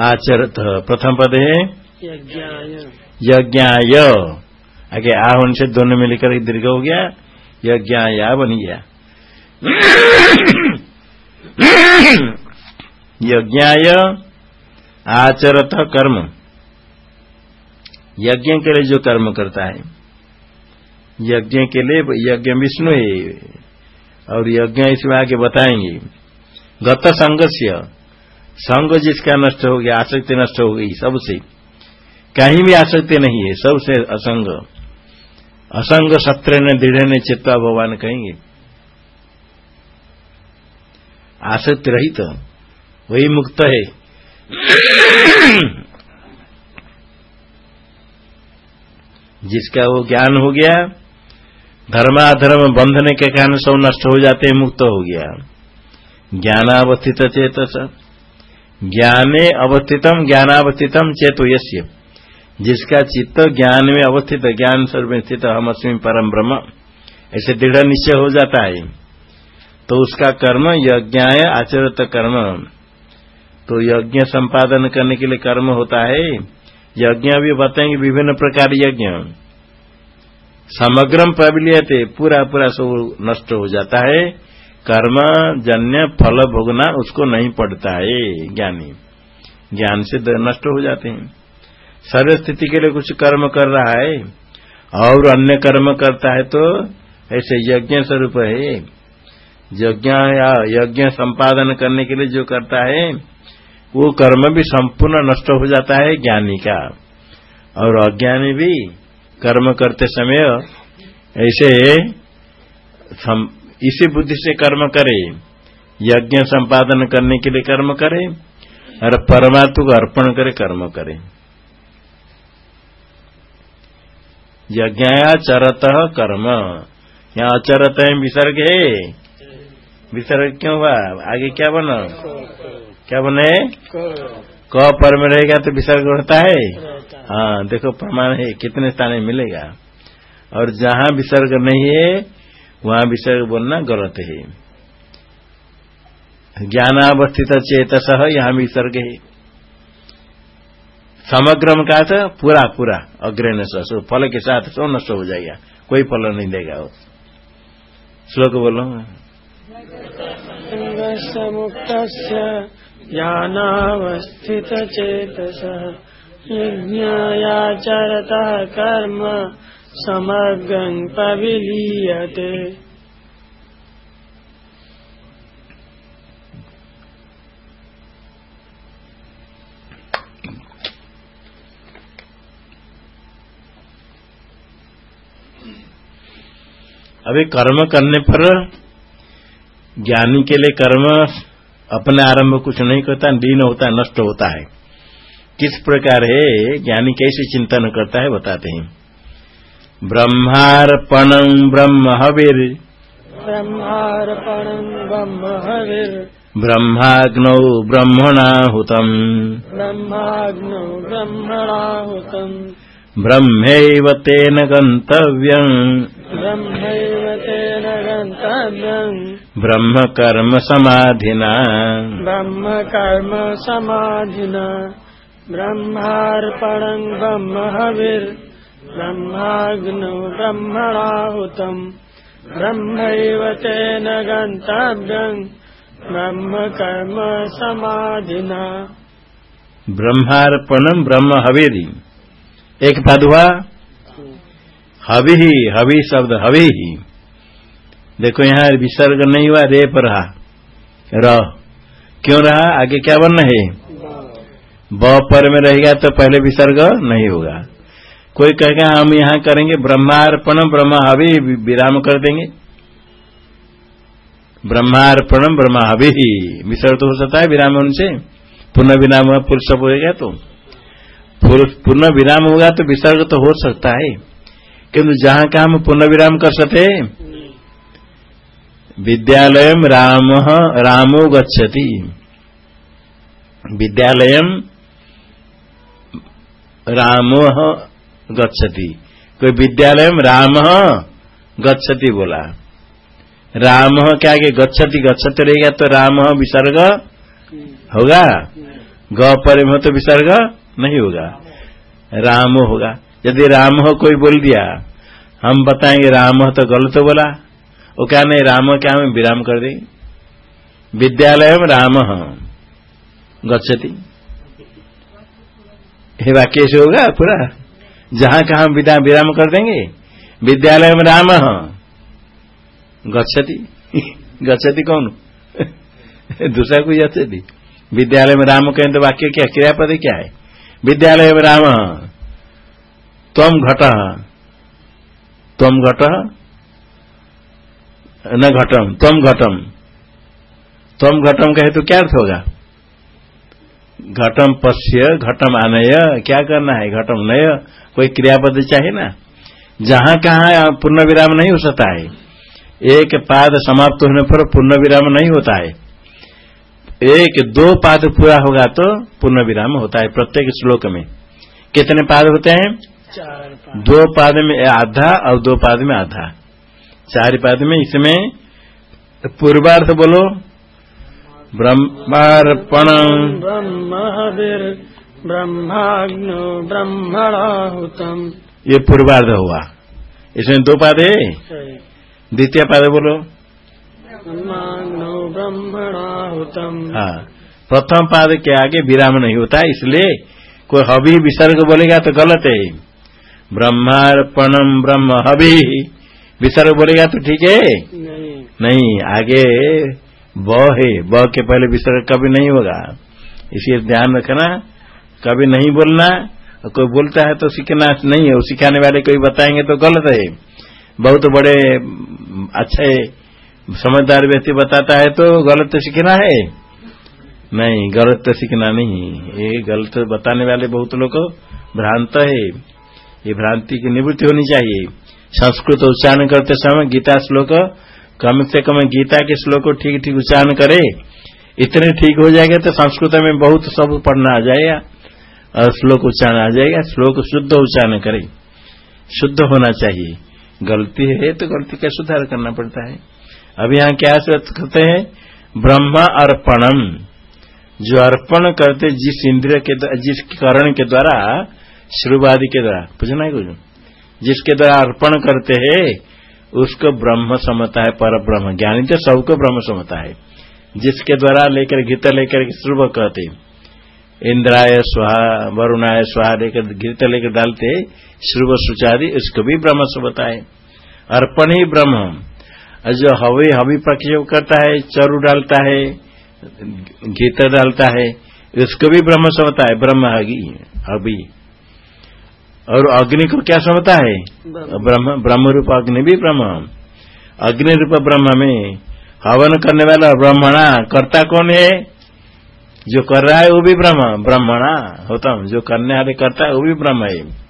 A: आचरत प्रथम पद। है
B: यज्ञाय।
A: यज्ञाय। आगे आ होने से दोनों में लेकर दीर्घ हो गया। यज्ञाया बन गया। यज्ञाय आचरत कर्म। यज्ञ के लिए जो कर्म करता है। यज्ञ के लिए यज्ञ विष्णु है। और यज्ञ इसमें आगे बताएँगे। गत संघस्य संघ जिसका नष्ट हो गया आसक्ति नष्ट हो गई सबसे। कहीं भी आसक्ति नहीं है सबसे असंग। असंग सत्र ने दृढ़ ने चित्ता भगवान कहेंगे। आसक्ति रहित तो, वही मुक्त है। जिसका वो ज्ञान हो गया धर्माधर्म बंधने के कारण सब नष्ट हो जाते हैं मुक्त हो गया। ज्ञानावस्थित चेत ज्ञाने अवस्थितम ज्ञानावस्थितम चेतो यश्य जिसका चित्त ज्ञान में अवस्थित, ज्ञान सर्व स्थित हम अस्मी परम ब्रह्म। ऐसे दृढ़ निश्चय हो जाता है। तो उसका कर्म यज्ञाय आचरित कर्म। तो यज्ञ संपादन करने के लिए कर्म होता है। यज्ञ भी बताएँगे विभिन्न प्रकार यज्ञ। समग्रम प्रबिलियते पूरा पूरा सब नष्ट हो जाता है। कर्म जन्य फल भोगना उसको नहीं पड़ता है, ज्ञानी। ज्ञान से नष्ट हो जाते हैं। सर्व स्थिति के लिए कुछ कर्म कर रहा है, और अन्य कर्म करता है तो ऐसे यज्ञ स्वरूप है। यज्ञ या यज्ञ संपादन करने के लिए जो करता है, वो कर्म भी संपूर्ण नष्ट हो जाता है ज्ञानी का। और अज्ञानी भी कर्म करते समय ऐसे इसी बुद्धि से कर्म करे, यज्ञ संपादन करने के लिए कर्म करे, और परमात्मा को अर्पण करे कर्म करे। यज्ञाचरत कर्म। यहाँ अचरत है, विसर्ग है। विसर्ग क्यों हुआ? आगे क्या बना? क्या बने? क पर में रहेगा तो विसर्ग होता है। हाँ देखो प्रमाण है, कितने स्थान मिलेगा। और जहाँ विसर्ग नहीं है वहाँ विसर्ग बोलना गलत है। ज्ञानावस्थित चेतस यहाँ विसर्ग है। समग्रम का था, पूरा पूरा अग्रहण सो फल के साथ सो नष्ट हो जाएगा। कोई फल नहीं देगा वो। श्लोक बोलो।
B: मुक्त ज्ञानावस्थितचेतसः यज्ञयाचरतः कर्म समग्रं पविलीयते
A: अभी कर्म करने पर ज्ञानी के लिए कर्म अपने आरंभ कुछ नहीं करता दीन होता नष्ट होता है। किस प्रकार है, ज्ञानी कैसे चिंतन करता है बताते हैं। ब्रह्मार्पणं ब्रह्महविर्।
B: ब्रह्मार्पणं ब्रह्महविर्।
A: ब्रह्माग्नौ ब्रह्मणाहुतम्।
B: ब्रह्माग्नौ ब्रह्मणाहुतम्।
A: ब्रह्मैव तेन गन्तव्यम्।
B: ब्रह्मैव तेन गन्तव्यम्।
A: ब्रह्मकर्म समाधिना।
B: ब्रह्मकर्म समाधिना। ब्रह्मार्पणं ब्रह्महविर्। ब्रह्माग्नौ ब्रह्मणाहुतम् ब्रह्मैव तेन गन्तव्यम्। ब्रह्म कर्म समाधिना।
A: ब्रह्मार्पणम ब्रह्म हवेरी एक पद हुआ हवि ही हवि शब्द हवि। ही देखो यहाँ विसर्ग नहीं हुआ रे पर रहा। र। क्यों रहा? आगे क्या बनना है? ब पर में रहेगा तो पहले विसर्ग नहीं होगा। कोई कहेगा, हम यहाँ करेंगे ब्रह्मार्पण ब्रह्म हवि विराम कर देंगे। ब्रह्मार्पणम ब्रह्म हवि विसर्ग तो हो सकता है विराम उनसे पुनः विराम पुरुष होगा तो। पुनः विराम होगा तो विसर्ग तो हो सकता है। किंतु जहाँ का हम पुनः विराम कर सकते विद्यालय राम, रामो गच्छति। विद्यालय रामो गच्छति। कोई विद्यालय में राम गच्छति बोला। राम क्या आगे गच्छति गच्छति रहेगा तो राम विसर्ग होगा? ग पर में तो विसर्ग नहीं होगा। राम होगा। यदि राम हो कोई बोल दिया हम बताएँगे राम तो गलत बोला। वो क्या नहीं राम क्या हम विराम कर देंगे विद्यालय में राम गच्छति। हे वाक्य से होगा पूरा? जहाँ कहा विदा विराम कर देंगे? विद्यालय में राम गच्छति। गच्छति कौन? दूसरा कोई गच्छति? विद्यालय में राम कहें तो वाक्य क्या क्रियापद क्या है? विद्यालय में राम तम घट। तम घट? न घटम तम घटम तम घटम कहे तो क्या अर्थ होगा? घटम पश्य घटम आनय। क्या करना है? घटम नय। कोई क्रियापद चाहिए ना। जहाँ कहा पूर्ण विराम नहीं हो सकता है। एक पाद समाप्त होने पर पूर्ण विराम नहीं होता है। एक दो पाद पूरा होगा तो पूर्ण विराम होता है प्रत्येक श्लोक में। कितने पाद होते हैं? चार दो पाद में आधा और दो पाद में आधा। चार पाद में इसमें पूर्वार्थ बोलो। ब्रह्मार्पण।
B: ब्रह्माग्नो ब्रह्मणाहुतम।
A: ये पूर्वार्ध हुआ। इसमें दो पाद है। द्वितीय पाद बोलो।
B: ब्रह्माग्नो ब्रह्मणाहुतम।
A: हाँ। प्रथम पाद के आगे विराम नहीं होता इसलिए कोई हबी विसर्ग बोलेगा तो गलत है। ब्रह्मार्पणम ब्रह्म हबी विसर्ग बोलेगा तो ठीक है।
B: नहीं।
A: नहीं आगे ब है। ब के पहले विसर्ग कभी नहीं होगा। इसलिए ध्यान रखना। कभी नहीं बोलना और कोई बोलता है तो सीखना नहीं है सिखाने वाले कोई बताएँगे तो गलत है। बहुत बड़े, अच्छे, समझदार व्यक्ति बताता है तो गलत तो सीखना है। नहीं, गलत तो सीखना नहीं ये गलत बताने वाले बहुत लोग भ्रांत है। ये भ्रांति की निवृत्ति होनी चाहिए। संस्कृत उच्चारण करते समय गीता श्लोक, कम से कम गीता के श्लोक को ठीक ठीक उच्चारण करे। इतने ठीक हो जाएगा तो संस्कृत में बहुत सब पढ़ना आ जाएगा। और श्लोक उच्चारण आ जाएगा। श्लोक शुद्ध उच्चारण करे। शुद्ध होना चाहिए। गलती है तो गलती का सुधार करना पड़ता है। अब यहाँ क्या करते हैं? ब्रह्म अर्पणम। जो अर्पण करते जिस इंद्रिय के जिस करण के द्वारा, श्रुवादि के द्वारा, पूछना है कुछ? जिसके द्वारा अर्पण करते हैं, उसको ब्रह्म समता है पर ब्रह्म ज्ञानी तो सबको ब्रह्म समता है। जिसके द्वारा लेकर, गीत लेकर श्रुभ कहते इंद्राय स्वाहा वरुणाय स्वाहा लेकर गीत लेकर डालते श्रुभ सुचारी इसको भी ब्रह्म समता है अर्पण ही ब्रह्म। जो हवी हवी पक्ष करता है चरु डालता है गीत डालता है उसको भी ब्रह्म समता है ब्रह्म हगी अभी और अग्नि को क्या समझता है ब्रह्म। ब्रह्म रूप अग्नि भी ब्रह्म। अग्नि रूप ब्रह्म में हवन करने वाला ब्रह्मणा कर्ता कौन है? जो कर रहा है वो भी ब्रह्म, ब्रह्मणा होता जो करने वाले करता है वो भी ब्रह्म है।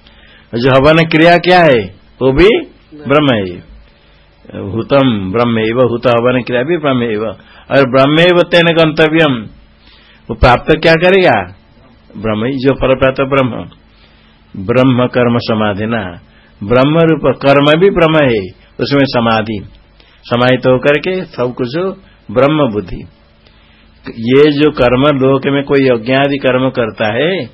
A: जो हवन क्रिया क्या है, वो भी ब्रह्म है। हुतम ब्रह्म एव हुत हवन क्रिया भी ब्रह्म एव और ब्रह्म एव तेन गंतव्यम। वो प्राप्त क्या करेगा? ब्रह्म ही, जो पर प्राप्त ब्रह्म। ब्रह्म कर्म समाधि ना ब्रह्म रूप कर्म भी ब्रह्म है, उसमें समाधि। समाहित होकर के सब कुछ ब्रह्म बुद्धि। ये जो कर्म, लोक में कोई अज्ञादि कर्म करता है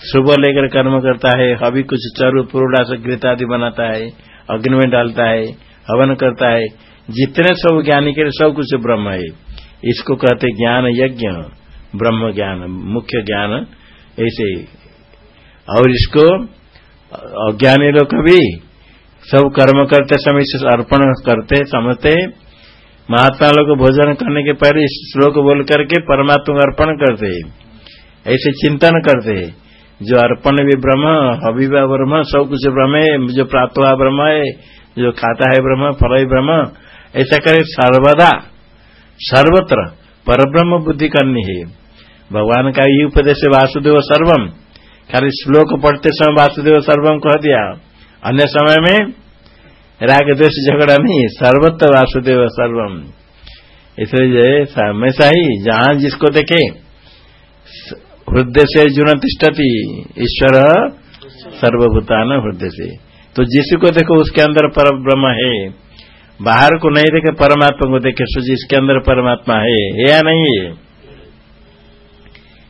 A: सुबह लेकर कर्म करता है अभी कुछ चरु, पुरुड़ा से आदि बनाता है, अग्नि में डालता है, हवन करता है, जितने सब ज्ञानी के सब कुछ ब्रह्म है। इसको कहते ज्ञान यज्ञ, ब्रह्म ज्ञान, मुख्य ज्ञान, ऐसे। और इसको अज्ञानी लोग भी सब कर्म करते, समय अर्पण करते, समझते महात्मा लोग भोजन करने के पहले इस श्लोक बोल करके परमात्मा को अर्पण करते ऐसे चिंतन करते जो अर्पण भी ब्रह्म हबीबा ब्रह्म, सब कुछ ब्रह्म है, जो प्राप्त हुआ ब्रह्म है, जो खाता है ब्रह्म, फल ही ब्रह्म, ऐसा करे सर्वदा, सर्वत्र परब्रह्म बुद्धि करनी है। भगवान का ही उपदेश वासुदेव सर्वम। खाली श्लोक पढ़ते समय वासुदेव सर्वम कह दिया। अन्य समय में राग द्वेष झगड़ा नहीं, सर्वत्र वासुदेव सर्वम। इसलिए हमेशा ही जहाँ जिसको देखे हृदय से जुन तिष्ठती, ईश्वर सर्वभूतान हृदय से। तो जिसको देखो उसके अंदर पर ब्रह्म है। बाहर को नहीं देखे, परमात्मा को देखे सोचिए जिसके अंदर परमात्मा है या नहीं है?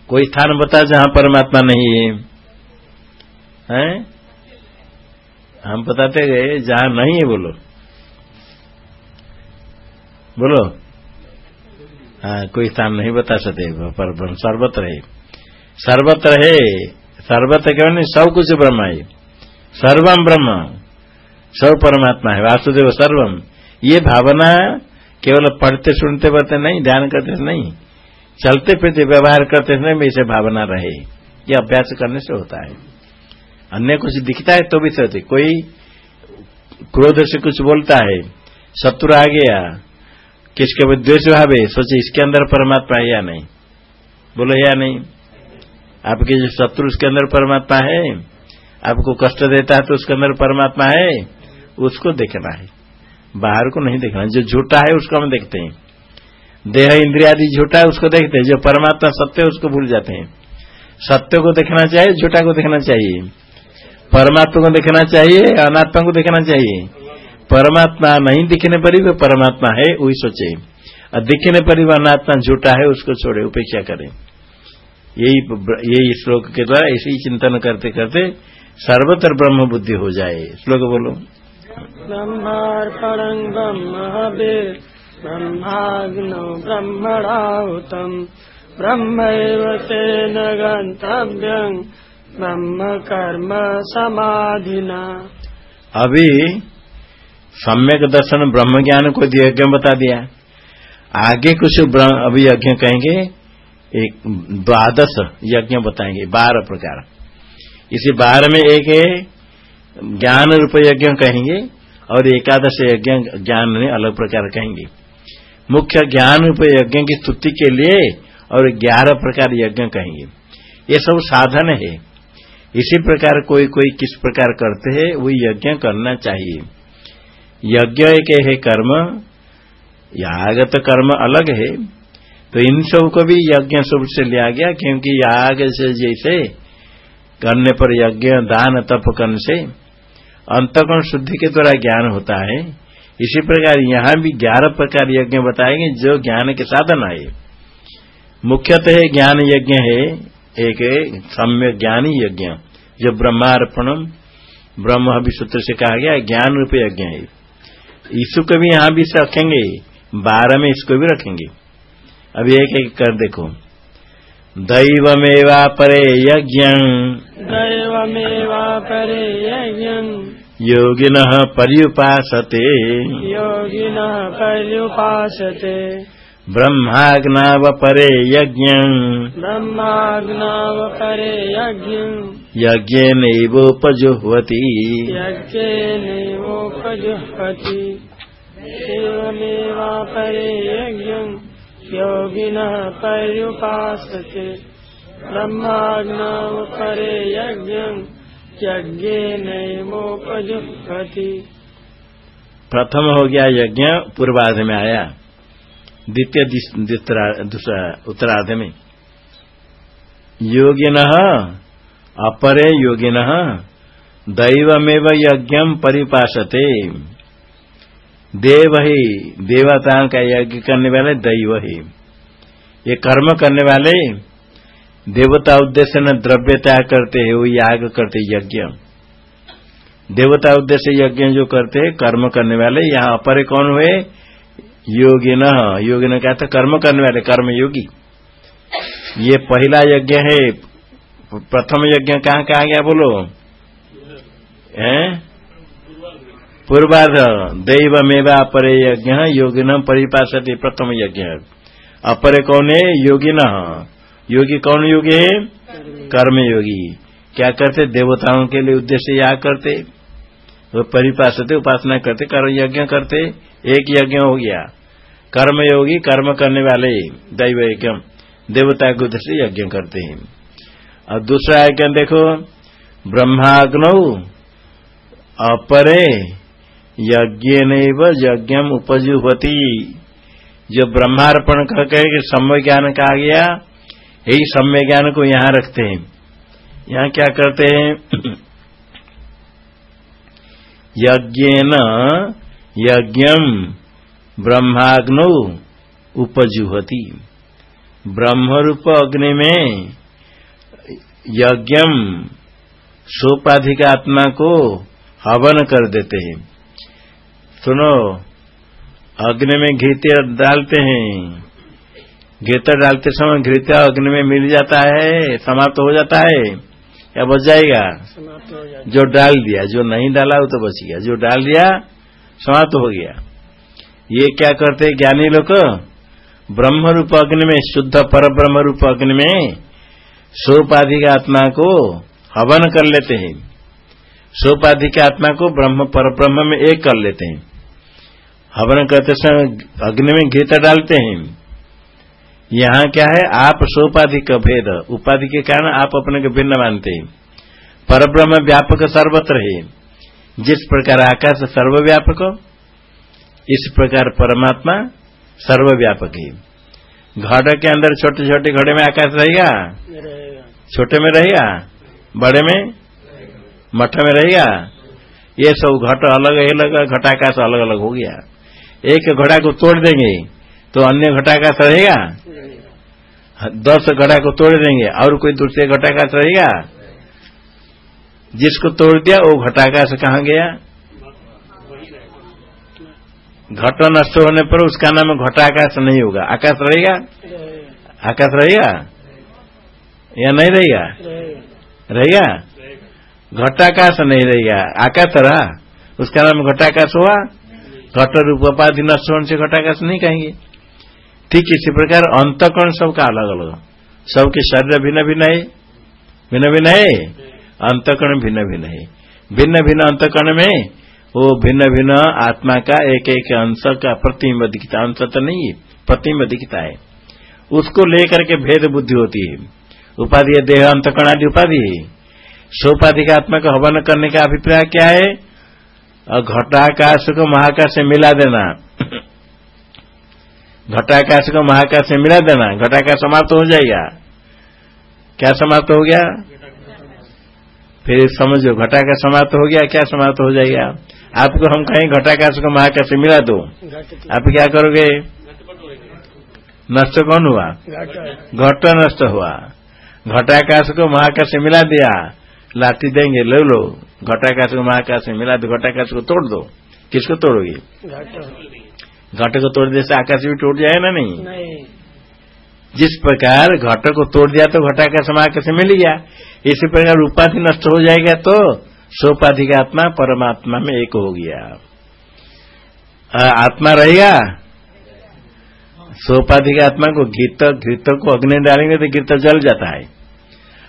A: कोई स्थान बता जहाँ परमात्मा नहीं है। हैं? हम बताते गए, जहाँ नहीं है, बोलो। बोलो। हाँ कोई स्थान नहीं बता सकते, पर सर्वत्र है। सर्वत्र है, सर्वत्र क्यों नहीं? सब कुछ ब्रह्म है। सर्वम ब्रह्म, सब परमात्मा है। वासुदेव सर्वम ये भावना केवल पढ़ते, सुनते पढ़ते नहीं, ध्यान करते नहीं। चलते फिरते व्यवहार करते नहीं में इसे भावना रहे। ये अभ्यास करने से होता है। अन्य कुछ दिखता है तो भी सोचते कोई क्रोध से कुछ बोलता है, शत्रु आ गया, किसके भी द्वेष भाव है, सोचे इसके अंदर परमात्मा है या नहीं? बोलो या नहीं? आपके जो शत्रु उसके अंदर परमात्मा है, आपको कष्ट देता है तो उसके अंदर परमात्मा है, उसको देखना है। बाहर को नहीं देखना, जो झूठा है उसको हम देखते हैं। देह, इंद्रिया आदि झूठा है उसको देखते हैं, जो परमात्मा सत्य है उसको भूल जाते हैं। सत्य को देखना चाहिए, झूठा को देखना चाहिए। परमात्मा को देखना चाहिए, अनात्मा को देखना चाहिए। परमात्मा नहीं दिखने पर ही वो परमात्मा है, वही सोचे। और दिखने पर ही वह अनात्मा झूठा है, उसको छोड़े, उपेक्षा करें। यही यही श्लोक के द्वारा इसी चिंतन करते करते सर्वत्र ब्रह्म बुद्धि हो जाए। श्लोक बोलो।
B: ब्रह्मार्पणं ब्रह्महविर् ब्रह्माग्नो ब्रह्मणाहुतम् ब्रह्म कर्म समाधिना।
A: अभी सम्यक दर्शन ब्रह्म ज्ञान को यज्ञ बता दिया। आगे कुछ अभी यज्ञ कहेंगे, एक द्वादश यज्ञ बताएँगे, बारह प्रकार। इसी बारह में एक है, ज्ञान रूप यज्ञ कहेंगे, और एकादश यज्ञ ज्ञान में अलग प्रकार कहेंगे। मुख्य ज्ञान रूप यज्ञ की स्तुति के लिए और ग्यारह प्रकार यज्ञ कहेंगे। ये सब साधन है। इसी प्रकार कोई कोई किस प्रकार करते हैं, वो यज्ञ करना चाहिए। यज्ञ एक है कर्म याग तो कर्म अलग है। तो इन सबको भी यज्ञ सबसे लिया गया, क्योंकि याग से जैसे करने पर यज्ञ, दान, तप करने से अंतकरण शुद्धि के द्वारा ज्ञान होता है। इसी प्रकार यहाँ भी ग्यारह प्रकार यज्ञ बताएँगे जो ज्ञान के साधन आए। मुख्यतः ज्ञान यज्ञ है एक सम्य ज्ञानी यज्ञ। जो ब्रह्मार्पणम ब्रह्म सूत्र से कहा गया ज्ञान रूप यज्ञ है। ईशु को भी यहाँ भी रखेंगे बारह में इसको भी रखेंगे। अभी एक एक कर देखो। दैवमेवा परे यज्ञ।
B: दैवमेवा परे यज्ञ।
A: योगिन पर्युपासते।
B: योगिन पर्युपासते।
A: ब्रह्माग्नाव परे यज्ञ
B: ब्रह्माग्नाव परे यज्ञ
A: यज्ञेनैवोपजुह्वति।
B: यज्ञेनैवोपजुह्वति। एवमेवा परे यज्ञम् योगिनः पर्युपासते। ब्रह्माग्नाव परे यज्ञम् यज्ञेनैवोपजुह्वति।
A: प्रथम हो गया यज्ञ पूर्वाध में आया। द्वितीय दूसरा में। योगिन, अपरे योगिन, दैवमेव यज्ञ परिपाशते। देव ही देवताओं का यज्ञ करने वाले दैव ही ये कर्म करने वाले, देवता उद्देश्य न द्रव्य त्याग करते है वो याग करते यज्ञ। देवता उद्देश्य यज्ञ जो करते, कर्म करने वाले, यहाँ अपरे कौन हुए? योगी न योगी न कहते कर्म करने वाले कर्म योगी ये पहला यज्ञ है, प्रथम यज्ञ कहाँ कहा गया बोलो? पूर्वाध दैव मेवा अपरे यज्ञ योगी न परिपाशति प्रथम यज्ञ। अपरे कौन है? योगी न योगी कौन योगी है? कर्म योगी क्या करते? देवताओं के लिए उद्देश्य या करते? वो परिपाशते उपासना करते कर्म यज्ञ करते। एक यज्ञ हो गया। कर्म योगी कर्म करने वाले दैव यज्ञ देवता के उद्देश्य यज्ञ करते हैं। और दूसरा यज्ञ देखो, ब्रह्माग्नौ अपरे यज्ञ यज्ञम उपजुहती जो ब्रह्मार्पण कह कहे कि सम्य ज्ञान कहा गया, यही सम्य ज्ञान को यहाँ रखते हैं। यहाँ क्या करते हैं? (clears throat) यज्ञ यज्ञम ब्रह्माग्नो उपजुहती। ब्रह्म रूप अग्नि में यज्ञम सोपाधिक आत्मा को हवन कर देते हैं। सुनो अग्नि में घृत्य डालते हैं। घृत डालते समय घृत अग्नि में मिल जाता है समाप्त हो जाता है। या बच जाएगा। जो डाल दिया जो नहीं डाला वो तो बच गया। जो डाल दिया समाप्त हो गया। ये क्या करते ज्ञानी लोग? ब्रह्म रूप अग्नि में, शुद्ध पर ब्रह्म रूप अग्नि में सोपाधिक आत्मा को हवन कर लेते हैं। सोपाधि के आत्मा को ब्रह्म पर ब्रह्म में एक कर लेते हैं। हवन करते समय अग्नि में गीता डालते हैं। यहाँ क्या है? आप सोपाधि का भेद, उपाधि के कारण आप अपने को भिन्न मानते हैं। परब्रह्म व्यापक सर्वत्र है। जिस प्रकार आकाश सर्वव्यापक इस प्रकार परमात्मा सर्वव्यापक। है घड़ के अंदर छोटे छोटे घड़े में आकाश रहेगा? छोटे में रहेगा? बड़े में? मठ में रहेगा? ये सब घट अलग अलग घटाकाश अलग अलग हो गया। एक घड़ा को तोड़ देंगे तो अन्य घटाकाश रहेगा। दस घड़ा को तोड़ देंगे और कोई दूसरे घटाकाश रहेगा? जिसको तोड़ दिया वो घटाकाश कहाँ गया? घट नष्ट होने पर उसका नाम घटाकाश नहीं होगा। आकाश रहेगा? आकाश रहेगा? या नहीं रहेगा? रहेगा। घटाकाश नहीं रहेगा। आकाश रहा। उसका नाम घटाकाश हुआ? घट रूप उपाधि नष्ट होने से घटाकाश नहीं कहेंगे। ठीक इसी प्रकार अंतकरण सबका अलग अलग। सबके शरीर भिन्न भिन्न है। भिन्न भिन्न है? अंतकरण भिन्न भिन्न है। भिन्न भिन्न अंतकरण में वो भिन्न भिन्न आत्मा का एक एक अंश का प्रतिम्ब दिखता अंश तो नहीं है प्रतिम्ब दिखता है। उसको लेकर के भेद बुद्धि होती है। उपाधि है देह अंतकरण आदि उपाधि है। सोपाधि का आत्मा को हवन करने का अभिप्राय क्या है? और घटाकाश को महाकाश से मिला देना। (coughs) घटाकाश को महाकाश से मिला देना। घटाकाश समाप्त हो जाएगा। क्या समाप्त हो गया? फिर समझो, घटाकाश समाप्त हो गया, क्या समाप्त हो जाएगा? आपको हम कहें घटाकाश को महाकाश से मिला दो। आप क्या करोगे? नष्ट कौन हुआ? घट नष्ट हुआ। घटाकाश को महाकाश से मिला दिया। लाठी देंगे ले लो। घटाकाश को महाकाश से मिला दो घटाकाश को तोड़ दो। किसको तोड़ोगे? घट को तोड़ से आकाश भी टूट जाए ना नहीं? जिस प्रकार घट को तोड़ दिया तो घटाकाश महाकाश मिल गया। इसी प्रकार उपाधि नष्ट हो जाएगा तो सोपाधिक आत्मा परमात्मा में एक हो गया। आत्मा रहेगा? सोपाधिक आत्मा को घृत घृत को अग्नि डालेंगे तो घृत जल जाता है।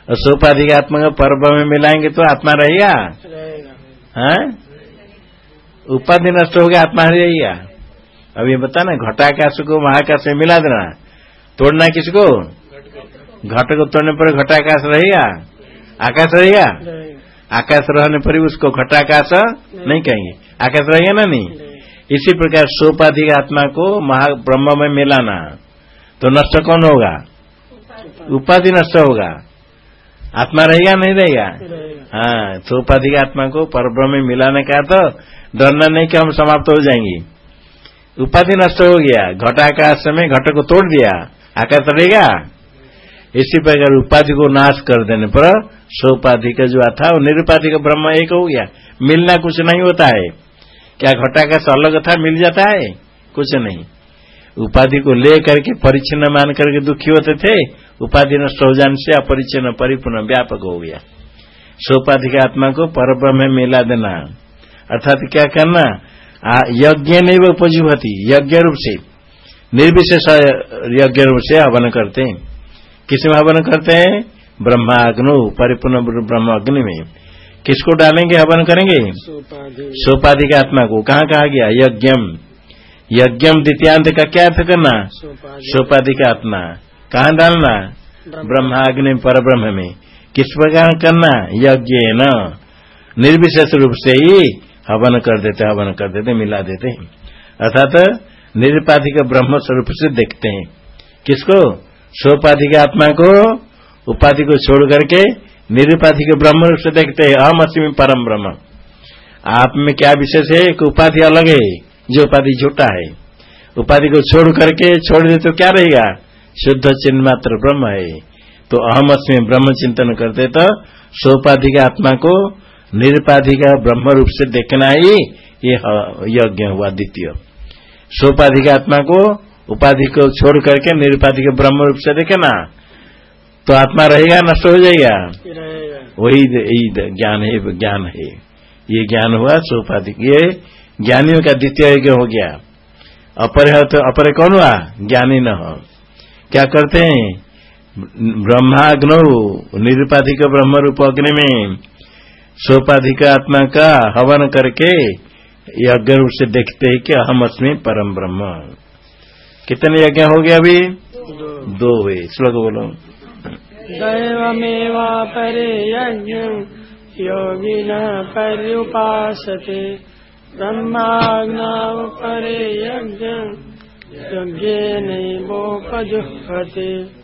A: और सोपाधिक आत्मा को पर्व में मिलाएँगे तो आत्मा रहेगा? हाँ? उपाधि नष्ट हो गया आत्मा रहेगा। अब ये बता ना घटाकाश को महाकाश में मिला देना। तोड़ना किसको? घट को। तोड़ने पर घटाकाश रहेगा? आकाश रहेगा। आकाश रहने पर भी उसको घटाकाश नहीं कहेंगे। आकाश रहेगा ना नहीं? इसी प्रकार सोपाधिक आत्मा को महा ब्रह्म में मिलाना तो नष्ट कौन होगा? उपाधि। नष्ट होगा। आत्मा रहेगा नहीं रहेगा? हाँ सोपाधिक आत्मा को पर ब्रह्म में मिलाने का तो डरना नहीं कि हम समाप्त हो जाएँगे। उपाधि नष्ट हो गया घटाकाश में घट को तोड़ दिया। आकाश रहेगा? इसी प्रकार उपाधि को नाश कर देने पर सोपाधि का जो था वो निरुपाधि का ब्रह्म एक हो गया। मिलना कुछ नहीं होता है। क्या घटाकाश अलग था मिल जाता है? कुछ नहीं। उपाधि को ले करके परिच्छिन्न मान करके दुखी होते थे, उपाधि नष्ट हो जाने से अपरिचिन्न परिपूर्ण व्यापक हो गया। सोपाधि के आत्मा को पर ब्रह्म मिला देना। अर्थात क्या करना? यज्ञ नहीं वो उपजुहती यज्ञ रूप से। निर्विशेष यज्ञ रूप से हवन करते हैं। किसमें हवन करते हैं? ब्रह्माग्नो परिपूर्ण ब्रह्म अग्नि में। किसको डालेंगे हवन करेंगे? सोपाधि। का आत्मा को। कहाँ कहा गया? यज्ञम। यज्ञम द्वितीयांत का क्या अर्थ करना? सोपाधि। का आत्मा। कहाँ डालना? ब्रह्माग्नि पर ब्रह्म में। किस प्रकार करना? यज्ञ न निर्विशेष रूप से ही हवन कर देते हवन कर देते मिला देते हैं। अर्थात निरुपाधिक ब्रह्म स्वरूप से देखते हैं। किसको? सोपाधिक आत्मा को उपाधि को छोड़ करके, निरुपाधिक ब्रह्म रूप से देखते हैं अहम अस्मी परम ब्रह्म। आप में क्या विशेष है? एक उपाधि अलग है, जो उपाधि झूठा है। उपाधि को छोड़ करके, छोड़ दे तो क्या रहेगा? शुद्ध चिन्ह मात्र ब्रह्म है। तो अहम अस्मी ब्रह्म चिंतन करते तो सोपाधि का आत्मा को निरुपाधि का ब्रह्म रूप से देखना ही, ये यज्ञ हुआ द्वितीय। सोपाधि का आत्मा को उपाधि को छोड़ करके निरुपाधि के ब्रह्म रूप से देखे ना तो आत्मा रहेगा नष्ट हो जाएगा? वही ज्ञान है ज्ञान है। ये ज्ञान हुआ सोपाधि ये ज्ञानियों का द्वितीय यज्ञ हो गया। अपर है तो अपर कौन हुआ? ज्ञानी न हो। क्या करते हैं? ब्रह्माग्न निरुपाधिक ब्रह्म रूप अग्नि में सोपाधिक आत्मा का हवन करके यज्ञ रूप से देखते हैं कि अहम अस्मी परम ब्रह्म। कितने यज्ञ हो गए अभी? दो हुए, श्लोक बोलो।
B: दैवमेवा परे यज्ञ, योगिन पर्युपासते। उपास परे यज्ञ यज्ञ यज्ञेनैवोपजुह्वते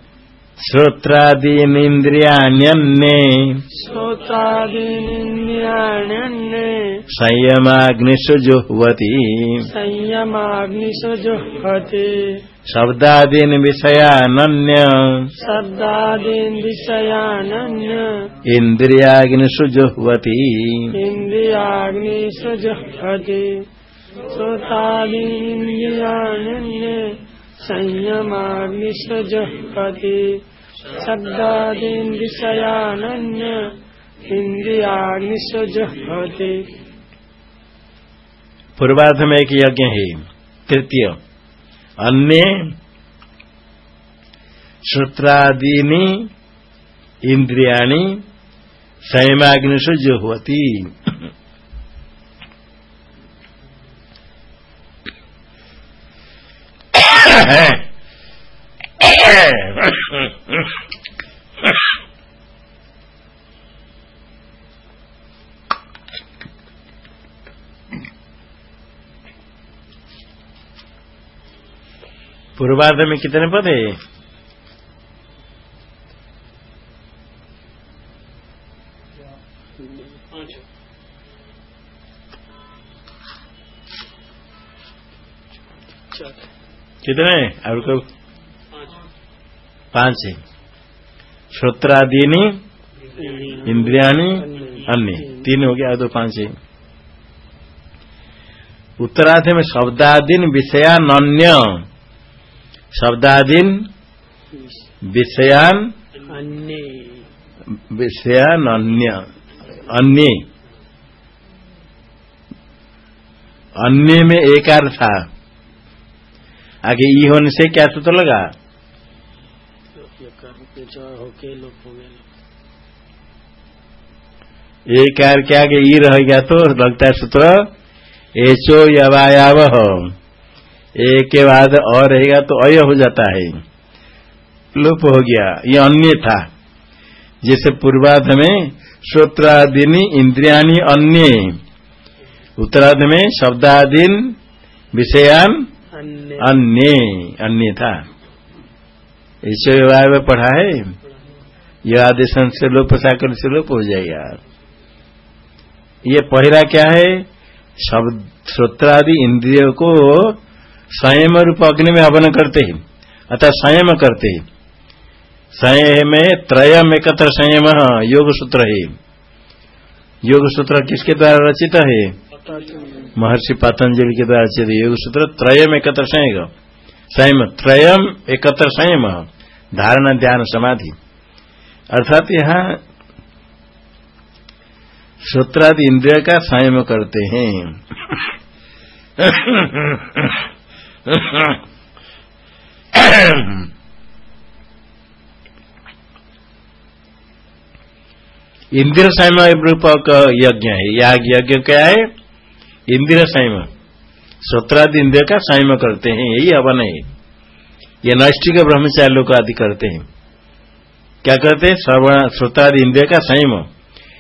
A: श्रोत्रादीनिन्द्रियाण्यन्ये
B: श्रोत्रादीनिन्द्रियाण्यन्ये
A: संयमाग्निषु जुह्वति
B: संयमाग्निषु जुह्वति
A: शब्दादीन विषयानन्य
B: शब्दादीन विषयानन्य
A: इन्द्रियाग्निषु जुह्वति
B: इन्द्रियाग्निषु जुह्वति श्रोतादीनिन्द्रियाण्यन्य संयमाग्निषु जुह्वति शब्दादीन विषयानन्य इन्द्रियाग्निषु जुह्वति
A: पूर्वार्ध में एक यज्ञ है तृतीय। अन्य। श्रोत्रादीनी। इंद्रियाणी संयमाग्निषु जो होती (laughs) पूर्वार्ध में कितने पद है? कितने और को पाँच है। श्रोत्रादीनी इंद्रियाणी अन्य। तीन हो गया दो पाँच है। उत्तरार्ध में शब्दादीन विषयान्य शब्दादीन विषयान विषयान अन्य अन्य। अन्य में एक अर्थ था। आगे ई होने से क्या सूत्र लगा? एक आर के आगे ई रह गया तो लगता है सूत्र, एचो यवायाव एक के बाद और रहेगा तो अय हो जाता है। लुप हो गया, ये अन्य था। जैसे पूर्वाध में श्रोत्रादिनी इंद्रियानी अन्य। उत्तराध में शब्दादीन विषयान अन्य अन्य था। ईश्वर विवाह में पढ़ा है? यह आदेश से लोप साकर से लोप हो जाएगा। ये पहला क्या है? शब्द, श्रोत्रादि इंद्रियों को संयम रूप अग्नि में हवन करते हैं। अतः संयम करते हैं। संयम में त्रयम एकत्र संयम योग सूत्र है। योग सूत्र किसके द्वारा रचित है? महर्षि पतंजलि के द्वारा रचित योग सूत्र त्रयम एकत्र संयम संयम त्रयम एकत्र संयम धारणा ध्यान समाधि अर्थात यहाँ सूत्रादि इंद्रिय का संयम करते हैं इंद्र संयम रूप यज्ञ है याग यज्ञ क्या है इंद्र संयम। श्रोत्रादि इंद्रिय का संयम करते हैं, यही हवन है ये नैष्ठिक ब्रह्मचारी लोग आदि करते हैं। क्या करते हैं? श्रवण, श्रोत्रादि इंद्रिय का संयम।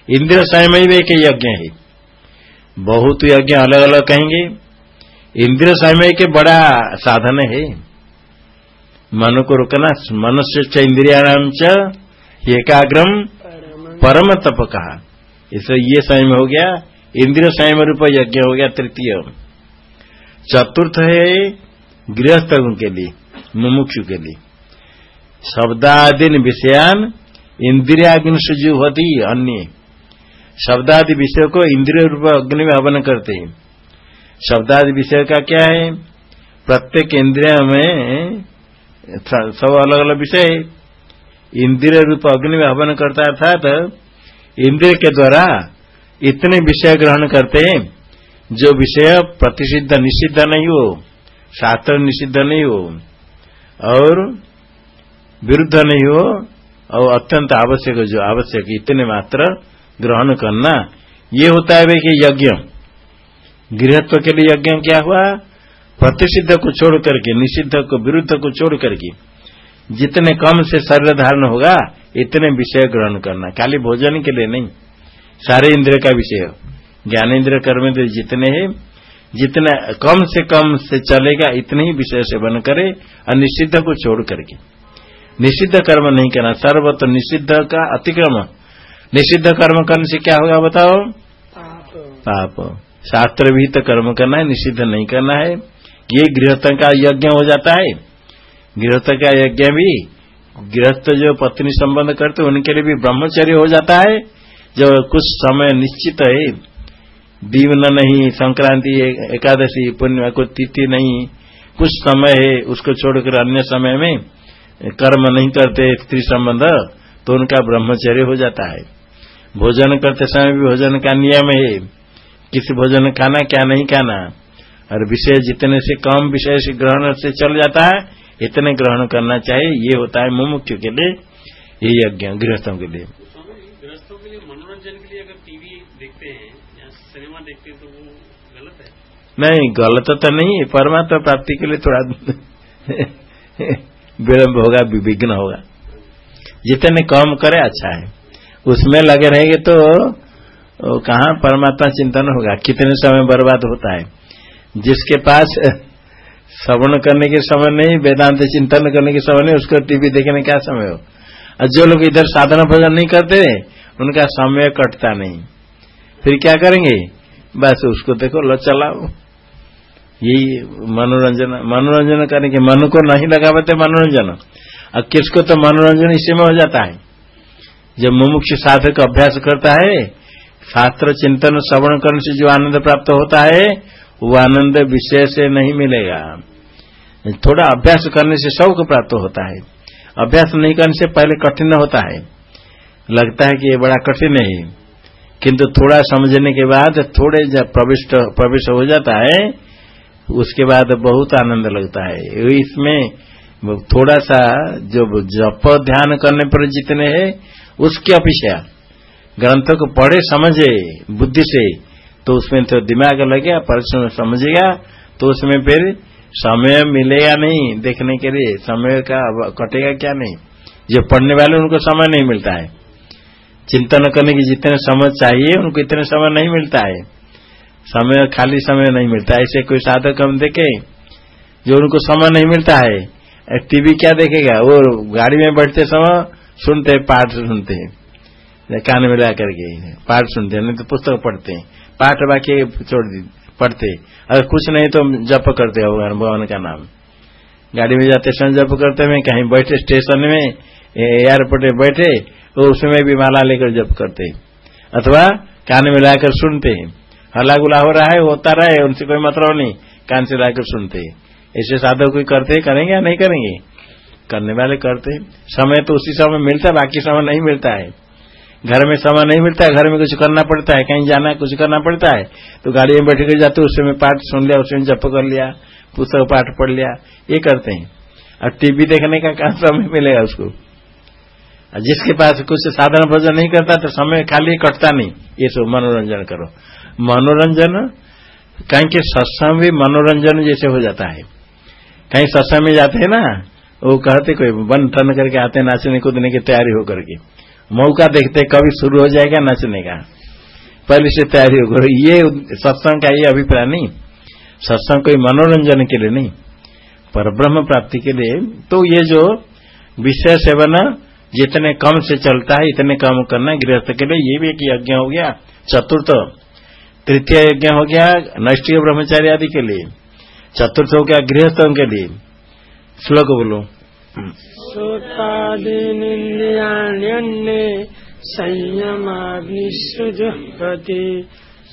A: इंद्रिय संयम ही एक यज्ञ है। बहुत यज्ञ अलग अलग कहेंगे। इंद्रिय संयम के बड़ा साधन है। मन को रुकना, मनुष्य इंद्रियाणाम च परम तप कहा। इसलिए ये संयम हो गया। इंद्रिय संयम रूप यज्ञ हो गया तृतीय। चतुर्थ है गृहस्थ के लिए, मुमुक्षु के लिए। शब्दादीन विषयान इंद्रियाग्नि से जो होती अन्य। शब्दादि विषय को इंद्रिय रूप अग्नि में हवन करते हैं। शब्दादि विषय का क्या है? प्रत्येक इंद्रिय में सब अलग अलग विषय इंद्रिय रूप अग्नि में हवन करता अर्थात इंद्रिय के द्वारा इतने विषय ग्रहण करते हैं, जो विषय प्रतिषिद्ध निषिद्ध नहीं हो, शास्त्र निषिद्ध नहीं हो, और विरुद्ध नहीं हो, और अत्यंत आवश्यक, जो आवश्यक, इतने मात्र ग्रहण करना, ये होता है कि यज्ञ। गृहत्व के लिए यज्ञ क्या हुआ? प्रतिषिद्ध को छोड़ करके, निषिद्ध को, विरुद्ध को छोड़ करके, जितने कम से शरीर धारण होगा, इतने विषय ग्रहण करना, खाली भोजन के लिए नहीं। सारे इंद्र का विषय हो। ज्ञान इंद्रिय कर्म इंद्र जितने हैं, जितना कम से कम से चलेगा, इतने ही विषय से बन करे और निषिद्ध को छोड़ करके। निषिद्ध कर्म नहीं करना सर्वत निषिद्ध का अतिक्रम निषिद्ध कर्म करने से क्या होगा बताओ? पाप। शास्त्र विहित कर्म करना है, निषिद्ध नहीं करना है। ये गृहस्थ का यज्ञ हो जाता है। गृहस्थ का यज्ञ भी, गृहस्थ जो पत्नी संबंध करते उनके लिए भी ब्रह्मचर्य हो जाता है। जो कुछ समय निश्चित है दीवन नहीं संक्रांति, एकादशी पुण्य को तिथि नहीं, कुछ समय है उसको छोड़कर अन्य समय में कर्म नहीं करते स्त्री संबंध तो उनका ब्रह्मचर्य हो जाता है। भोजन करते समय भी भोजन का नियम है, किस भोजन खाना क्या नहीं खाना, और विषय जितने से कम, विषय से ग्रहण से चल जाता है, इतने ग्रहण करना चाहिए, ये होता है मुमुक्ष के लिए, ये यज्ञ, गृहस्थों के लिए
B: गृहस्थों के लिए मनोरंजन के लिए अगर टीवी देखते हैं या सिनेमा देखते तो वो गलत है।
A: नहीं, गलत तो नहीं है परमात्मा प्राप्ति के लिए थोड़ा विलम्ब होगा विघ्न होगा। जितने कम करे अच्छा है। उसमें लगे रहेंगे तो कहा परमात्मा चिंतन होगा? कितने समय बर्बाद होता है। जिसके पास श्रवण करने के समय नहीं, वेदांत चिंतन करने के समय नहीं, उसको टीवी देखने क्या समय हो। और जो लोग इधर साधना भजन नहीं करते, उनका समय कटता नहीं। फिर क्या करेंगे? बस उसको देखो, लो चलाओ। यही मनोरंजन मनोरंजन करने के, मन को नहीं लगा पाते मनोरंजन। और किसको तो मनोरंजन इसी में हो जाता है? जब मुमुक्ष साधक अभ्यास करता है, शास्त्र चिंतन, श्रवण करने से जो आनंद प्राप्त होता है, वो आनंद विषय से नहीं मिलेगा। थोड़ा अभ्यास करने से सबको प्राप्त होता है। अभ्यास नहीं करने से पहले कठिन होता है। लगता है कि ये बड़ा कठिन है। किंतु थोड़ा समझने के बाद थोड़े जब प्रविष्ट प्रवेश हो जाता है, उसके बाद बहुत आनंद लगता है। इसमें थोड़ा सा जो जप ध्यान करने पर जितने हैं, उसकी अपेक्षा ग्रंथों को पढ़े, समझे, बुद्धि से तो उसमें तो दिमाग लगेगा, परिश्रम समझेगा तो उसमें फिर समय मिलेगा नहीं देखने के लिए। समय का कटेगा क्या नहीं? जो पढ़ने वाले उनको समय नहीं मिलता है। चिंतन करने की जितने समय चाहिए, उनको इतने समय नहीं मिलता है। समय, खाली समय नहीं मिलता ऐसे कोई साधक हम देखे, जो उनको समय नहीं मिलता है टीवी क्या देखेगा? वो गाड़ी में बैठते समय सुनते, पाठ सुनते। कान में ला करके, पाठ सुनते, नहीं तो पुस्तक पढ़ते। पाठ बाकी छोड़ दी, पढ़ते। अगर कुछ नहीं तो जप करते हो भगवान का नाम। गाड़ी में जाते समय जप करते हैं, कहीं बैठे स्टेशन में एयरपोर्ट में बैठे तो उसमें भी माला लेकर जप करते हैं। अथवा कान में लाकर सुनते हैं। हल्ला गुला हो रहा है होता रहा है, उनसे कोई मतलब नहीं। कान से लाकर सुनते हैं। ऐसे साधक कोई करते करेंगे या नहीं करेंगे? करने वाले करते हैं। समय तो उसी समय मिलता है बाकी समय नहीं मिलता है। घर में समय नहीं मिलता है घर में कुछ करना पड़ता है, कहीं जाना है कुछ करना पड़ता है। तो गाड़ी में बैठ कर जाते उस समय पाठ सुन लिया उसमें जप कर लिया, पुस्तक पाठ पढ़ लिया, ये करते हैं। और टीवी देखने का कहा समय मिलेगा उसको। जिसके पास कुछ साधन भोजन नहीं करता तो समय खाली कटता नहीं। ये सब मनोरंजन करो। मनोरंजन, कहीं के सत्संग भी मनोरंजन जैसे हो जाता है। कहीं सत्संग में जाते हैं ना, वो कहते कोई बन टन करके आते नाचने कूदने की तैयारी हो करके मौका देखते कभी शुरू हो जाएगा नचने का। पहले से तैयारी हो ये सत्संग का ये अभिप्राय नहीं। सत्संग कोई मनोरंजन के लिए नहीं। पर ब्रह्म प्राप्ति के लिए। तो ये जो विषय सेवन जितने कम से चलता है, इतने कम करना गृहस्थ के लिए ये भी एक यज्ञ हो गया। चतुर्थ, तृतीय यज्ञ हो गया नष्टीय ब्रह्मचारी आदि के लिए। चतुर्थ हो गया गृहस्थों के लिए। श्लोक बोलो।
B: श्रोतादीनिन्द्रियाण्यन्ये संयमाग्निसृजुहति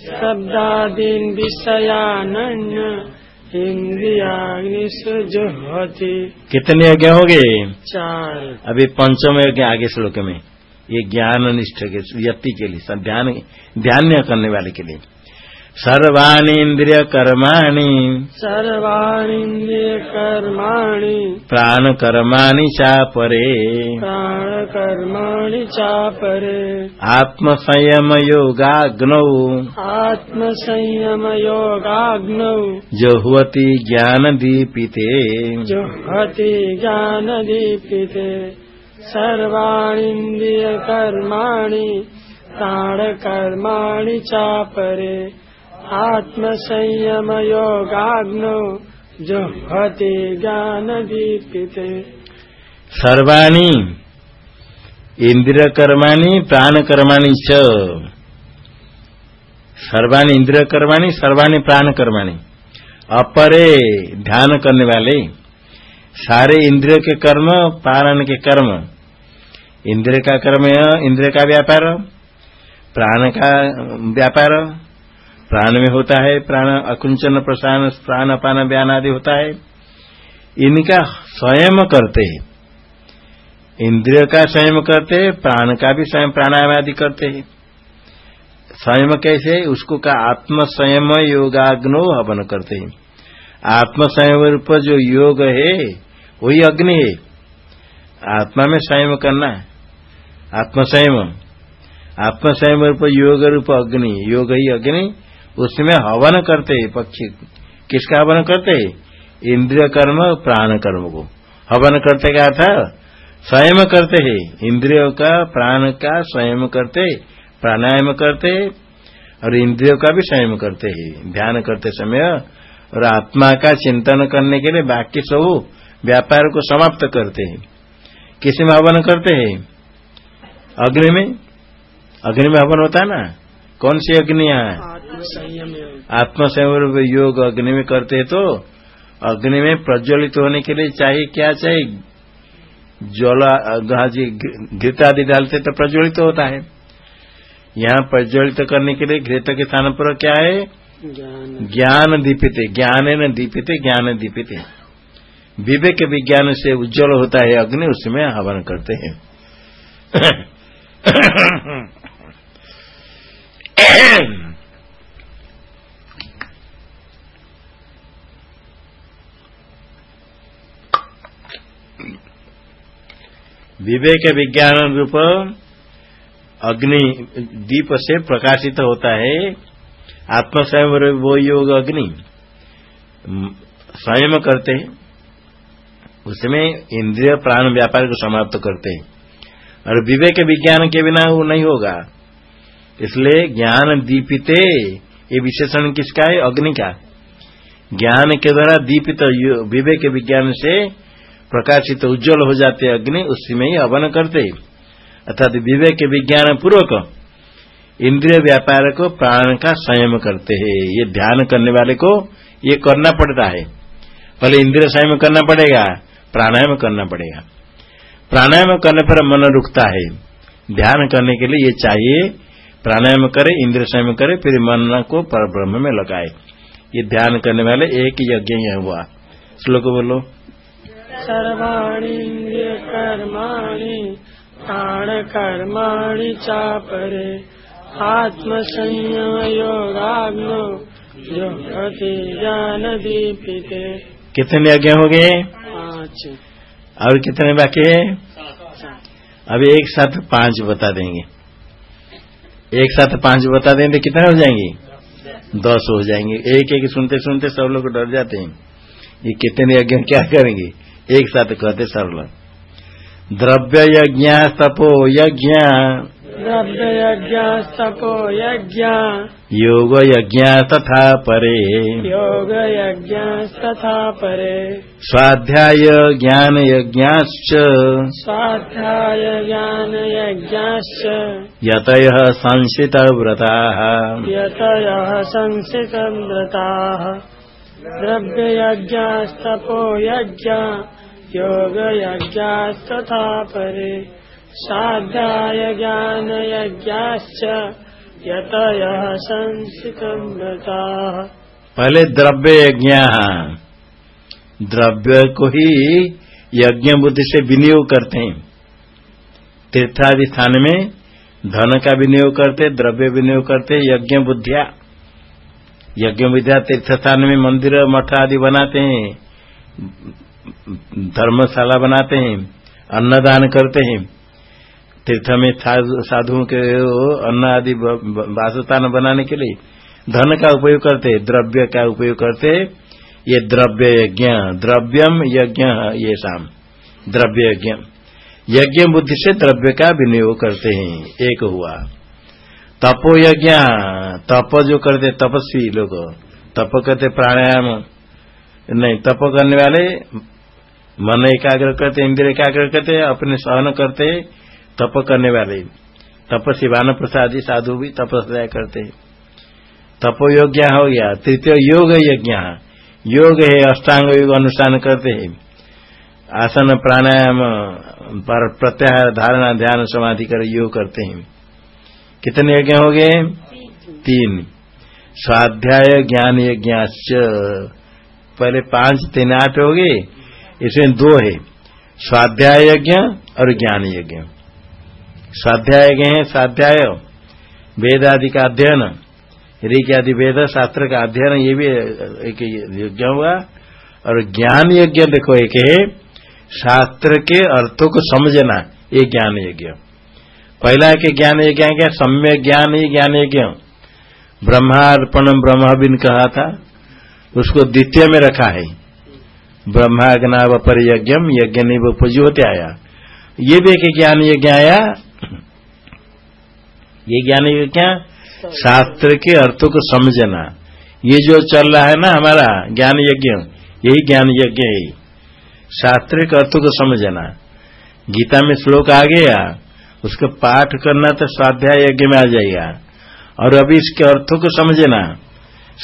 B: शब्दादीन विषयानन्य इंद्रियाग्निसृजुहति।
A: कितने यज्ञ हो गए
B: चार।
A: अभी पंचम यज्ञ आगे श्लोक में। ये ज्ञान निष्ठ के व्यक्ति के लिए ध्यान ध्यान करने वाले के लिए। सर्वाणीन्द्रिय कर्माणि
B: सर्वाणीन्द्रिय कर्माणि
A: प्राण कर्माणि चापरे।
B: प्राण कर्माणि चापरे।
A: आत्मसंयम योगाग्नौ
B: आत्मसंयम योगाग्नौ
A: जुह्वति ज्ञान दीपिते
B: जुहति ज्ञान दीपिते सर्वाणीन्द्रिय कर्माणि प्राण कर्माणि चापरे। आत्मसंयम योगाग्नो जुहति ज्ञान दीपिते
A: सर्वाणी इंद्रिय कर्माणी प्राण कर्माणी च। सर्वाणी इंद्रिय कर्माणी सर्वाणी प्राण कर्माणी अपरे ध्यान करने वाले, सारे इंद्रिय के कर्म प्राण के कर्म। इंद्रिय का कर्म इंद्रिय का व्यापार। प्राण का व्यापार। प्राण में होता है, प्राण अकुंचन प्रसारण, प्राण अपान बयान आदि होता है। इनका स्वयं करते हैं। इंद्रिय का स्वयं करते हैं, प्राण का भी स्वयं प्राणायाम आदि करते हैं। स्वयं कैसे? उसको का आत्म संयम योगाग्नो हवन करते हैं। आत्म संयम रूप जो योग है, वही अग्नि है। आत्मा में संयम करना आत्म संयम आत्म संयम रूप योग रूप अग्नि योग ही अग्नि। उसमें हवन करते पक्षी। किसका हवन करते इंद्रिय कर्म प्राण कर्म को। हवन करते क्या था स्वयं करते हैं। इंद्रियों का, प्राण का स्वयं करते प्राणायाम करते और इंद्रियों का भी स्वयं करते हैं। ध्यान करते समय और आत्मा का चिंतन करने के लिए बाकी सब व्यापार को समाप्त करते हैं। किसी में हवन करते हैं? अग्नि में। अग्नि में हवन होता है ना? कौन सी अग्नि है आत्म संयम योग अग्नि में करते हैं तो अग्नि में प्रज्वलित होने के लिए चाहिए क्या चाहिए ज्वला जी घृत आदि डालते तो प्रज्वलित होता है यहाँ प्रज्वलित करने के लिए घृत के स्थान पर क्या है ज्ञान दीपित ज्ञान न दीपित ज्ञान दीपित विवेक विज्ञान से उज्जवल होता है अग्नि उसमें हवन करते हैं विवेक विज्ञान रूप अग्नि दीप से प्रकाशित होता है। आत्म स्वयं वो योग अग्नि। स्वयं करते हैं। उसमें इंद्रिय प्राण व्यापार को समाप्त करते हैं। और विवेक विज्ञान के बिना वो नहीं होगा। इसलिए ज्ञान दीपिते, ये विशेषण किसका है? अग्नि का। ज्ञान के द्वारा दीपित विवेक विज्ञान से प्रकाशित उज्जवल हो जाते अग्नि, उसी में ही हवन करते अर्थात विवेक विज्ञान पूर्वक इंद्रिय व्यापार को प्राण का संयम करते हैं। ये ध्यान करने वाले को ये करना पड़ता है। पहले इंद्रिय संयम करना पड़ेगा, प्राणायाम करना पड़ेगा। प्राणायाम करने पर मन रुकता है। ध्यान करने के लिए ये चाहिए, प्राणायाम करे इंद्र संयम करे, फिर मन को पर ब्रह्म में लगाए। ये ध्यान करने वाले एक यज्ञ हुआ। श्लोक बोलो।
B: सर्वाणीन्द्रियकर्माणि प्राणकर्माणि चापरे। आत्मसंयमयोगाग्नो योगति ज्ञान दीपिते
A: कितने यज्ञ हो गए?
B: पाँच।
A: और कितने बाकी है? अभी एक साथ पाँच बता देंगे। एक साथ पाँच बता देंगे कितने हो जाएँगे? दस हो जाएँगे। एक एक सुनते सुनते सब लोग डर जाते हैं। ये कितने यज्ञ क्या करेंगे? एक साथ कहते सरल। द्रव्य यज्ञ। तपो यज्ञ।
C: द्रव्य यज्ञ तपो यज्ञ
A: योग यज्ञ तथा परे।
C: योग यज्ञ तथा परे।
A: स्वाध्याय ज्ञान यज्ञाश्च
C: स्वाध्याय ज्ञान यज्ञाश्च
A: यतय संसित व्रता
C: यतयः संसितं व्रताः द्रव्ययज्ञास्तपो यज्ञ योगयज्ञास्तथा परे साध्याय ज्ञानयज्ञाश्च यतयः संसितं व्रताः
A: पहले द्रव्य यज्ञ द्रव्य को ही यज्ञ बुद्धि से विनियोग करते हैं। तीर्थादि स्थान में धन का विनियोग करते, द्रव्य विनियोग करते यज्ञ बुद्धिया यज्ञ विद्या तीर्थ स्थान में मंदिर, मठ आदि बनाते हैं। धर्मशाला बनाते हैं। अन्नदान करते हैं। तीर्थ में साधुओं के अन्न आदि वासस्थान बनाने के लिए धन का उपयोग करते द्रव्य का उपयोग करते ये द्रव्य यज्ञ, द्रव्यम यज्ञ, ये शाम, द्रव्य यज्ञ। यज्ञ बुद्धि से द्रव्य का विनियोग करते हैं। एक हुआ। तपो यज्ञ तप जो करते तपस्वी लोग, तप करते प्राणायाम। नहीं, तप करने वाले मन एकाग्र करते इंद्र एकाग्र करते, अपने सहन करते, तप करने वाले। तपस्वी वान प्रसादी साधु भी तपस्या करते। तपो योग्य हो गया, तृतीय योग यज्ञ योग है, अष्टांग योग अनुष्ठान करते हैं। आसन प्राणायाम पर प्रत्याहार, धारणा, ध्यान, समाधि कर योग करते हैं। कितने यज्ञ हो गए तीन। स्वाध्याय ज्ञान यज्ञ पहले पाँच तीन आठ हो गए इसमें दो है। स्वाध्याय यज्ञ और ज्ञान यज्ञ। स्वाध्याय यज्ञ है, स्वाध्याय वेद आदि का अध्ययन। ऋग आदि वेद, शास्त्र का अध्ययन, ये भी एक यज्ञ हुआ। और ज्ञान यज्ञ देखो, एक है शास्त्र के अर्थों को समझना, ये ज्ञान यज्ञ। पहला के ज्ञान यज्ञ क्या सम्य ज्ञान ही ज्ञान यज्ञ ब्रह्मार्पण ब्रह्मबिन कहा था, उसको द्वितीय में रखा है। ब्रह्माग्नाव परियज्ञम यज्ञ नहीं वो होते आया। ये भी एक ज्ञान यज्ञ आया। ये ज्ञान यज्ञ क्या? शास्त्र के अर्थों को समझना। ये जो चल रहा है ना हमारा ज्ञान यज्ञ, यही ज्ञान यज्ञ है। शास्त्र के अर्थों को समझना। गीता में श्लोक आ गया उसको पाठ करना तो स्वाध्याय यज्ञ में आ जाएगा। और अभी इसके अर्थों को समझना,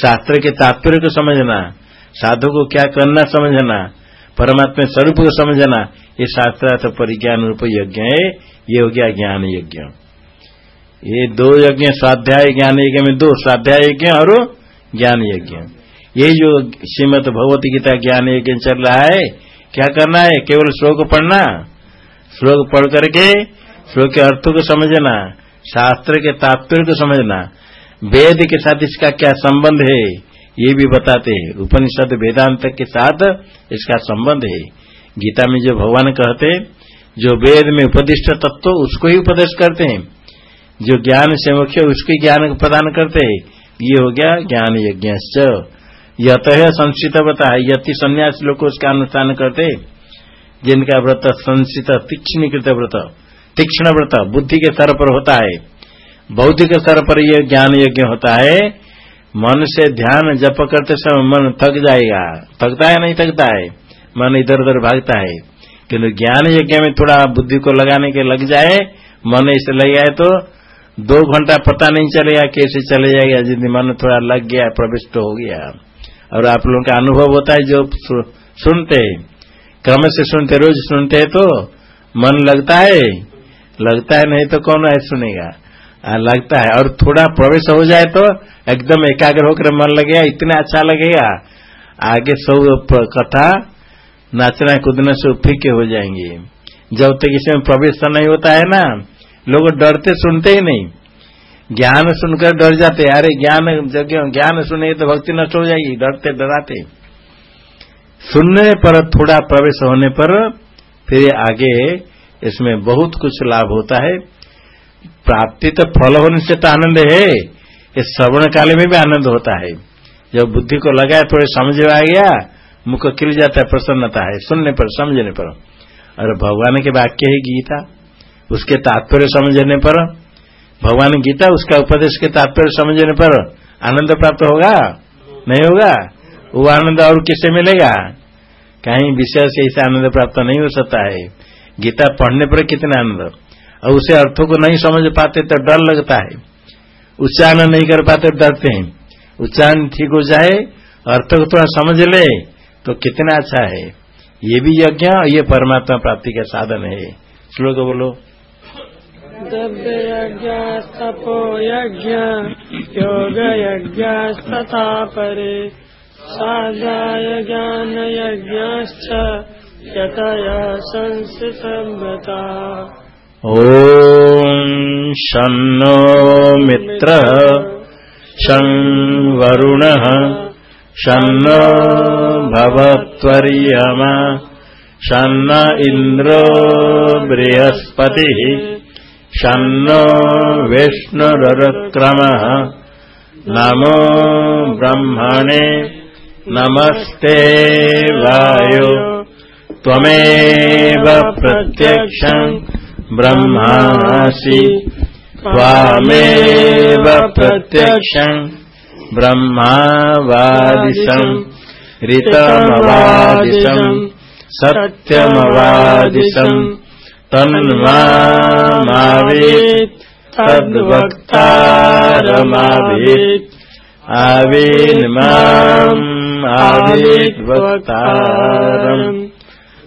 A: शास्त्र के तात्पर्य को समझना, साधु को क्या करना समझना, परमात्मा स्वरूप को समझना, ये शास्त्रार्थ परिज्ञान रूप यज्ञ है, ये हो गया ज्ञान यज्ञ। ये दो यज्ञ, स्वाध्याय ज्ञान यज्ञ में दो, स्वाध्याय यज्ञ और ज्ञान यज्ञ। ये जो श्रीमद भगवती गीता ज्ञान यज्ञ चल रहा है, क्या करना है? केवल श्लोक पढ़ना। श्लोक पढ़ करके श्लोक के अर्थों को समझना, शास्त्र के तात्पर्य को समझना, वेद के साथ इसका क्या संबंध है, ये भी बताते हैं। उपनिषद वेदांत के साथ इसका संबंध है। गीता में जो भगवान कहते जो वेद में उपदिष्ट तत्व, उसको ही उपदेश करते हैं। जो ज्ञान से मुख्य, उसके ज्ञान प्रदान करते हैं। ये हो गया ज्ञान यज्ञ यत है संस्कृत बता है यति संन्यास लोग उसका अनुष्ठान करते जिनका व्रत संस्कृत तीक्ष्णीकृत व्रत। तीक्ष्ण व्रत बुद्धि के स्तर पर होता है। बौद्धिक स्तर पर यह ज्ञान यज्ञ होता है। मन से ध्यान जप करते समय मन थक जाएगा। थकता है नहीं थकता है? मन इधर उधर भागता है। किंतु ज्ञान यज्ञ में थोड़ा बुद्धि को लगाने के लग जाए, मन इसे लग जाए तो दो घंटा पता नहीं चलेगा कैसे चले जाएगा। ज़िंदगी मन थोड़ा लग गया, प्रविष्ट हो गया। और आप लोगों का अनुभव होता है, जो सुनते, क्रम से सुनते, रोज सुनते तो मन लगता है। लगता है नहीं तो कौन है सुनेगा। आ, लगता है। और थोड़ा प्रवेश हो जाए तो एकदम एकाग्र होकर मन लगेगा इतना अच्छा लगेगा। आगे सब कथा नाचना कूदने से फीके हो जाएँगे। जब तक इसमें प्रवेश नहीं होता है ना लोग डरते सुनते ही नहीं। ज्ञान सुनकर डर जाते अरे ज्ञान जगह ज्ञान सुने तो भक्ति नष्ट हो जाएगी डरते डराते। सुनने पर थोड़ा प्रवेश होने पर फिर आगे इसमें बहुत कुछ लाभ होता है। प्राप्ति तो फल होने से तो आनंद है। ये श्रवण काल में भी आनंद होता है। जब बुद्धि को लगाए थोड़े समझ में आ गया, मुख खिल जाता है, प्रसन्नता है। सुनने पर, समझने पर। और भगवान के वाक्य है गीता। उसके तात्पर्य समझने पर। भगवान गीता, उसका उपदेश के तात्पर्य समझने पर आनंद प्राप्त होगा? नहीं होगा? वो आनंद और किससे मिलेगा? कहीं विषय से ऐसा आनंद प्राप्त नहीं हो सकता है। गीता पढ़ने पर कितना आनंद और उसे अर्थों को नहीं समझ पाते तो डर लगता है। उच्चारण नहीं कर पाते डरते हैं। उच्चारण ठीक हो जाए, अर्थ को थोड़ा समझ ले तो कितना अच्छा है। ये भी यज्ञ और ये परमात्मा प्राप्ति का साधन है। श्लोक बोलो।
B: यज्ञ योग परे। साधाय ज्ञान यतया संस्कृतमृता
A: ॐ शन्नो मित्रः शं वरुणः शं नो भवत्वर्यम शन्न इन्द्रो बृहस्पतिः शन्नो विष्णुदरक्रमः नमो ब्रह्मणे नमस्ते वायो। त्वमेव प्रत्यक्षम् ब्रह्मासि त्वामेव प्रत्यक्षम् ब्रह्मावादिशम् ऋतमवादिशम् सत्यमवादिशम् तन्मावेत् तद्वक्तारमावेत् आवेन् माम् आवेद् वक्तारम्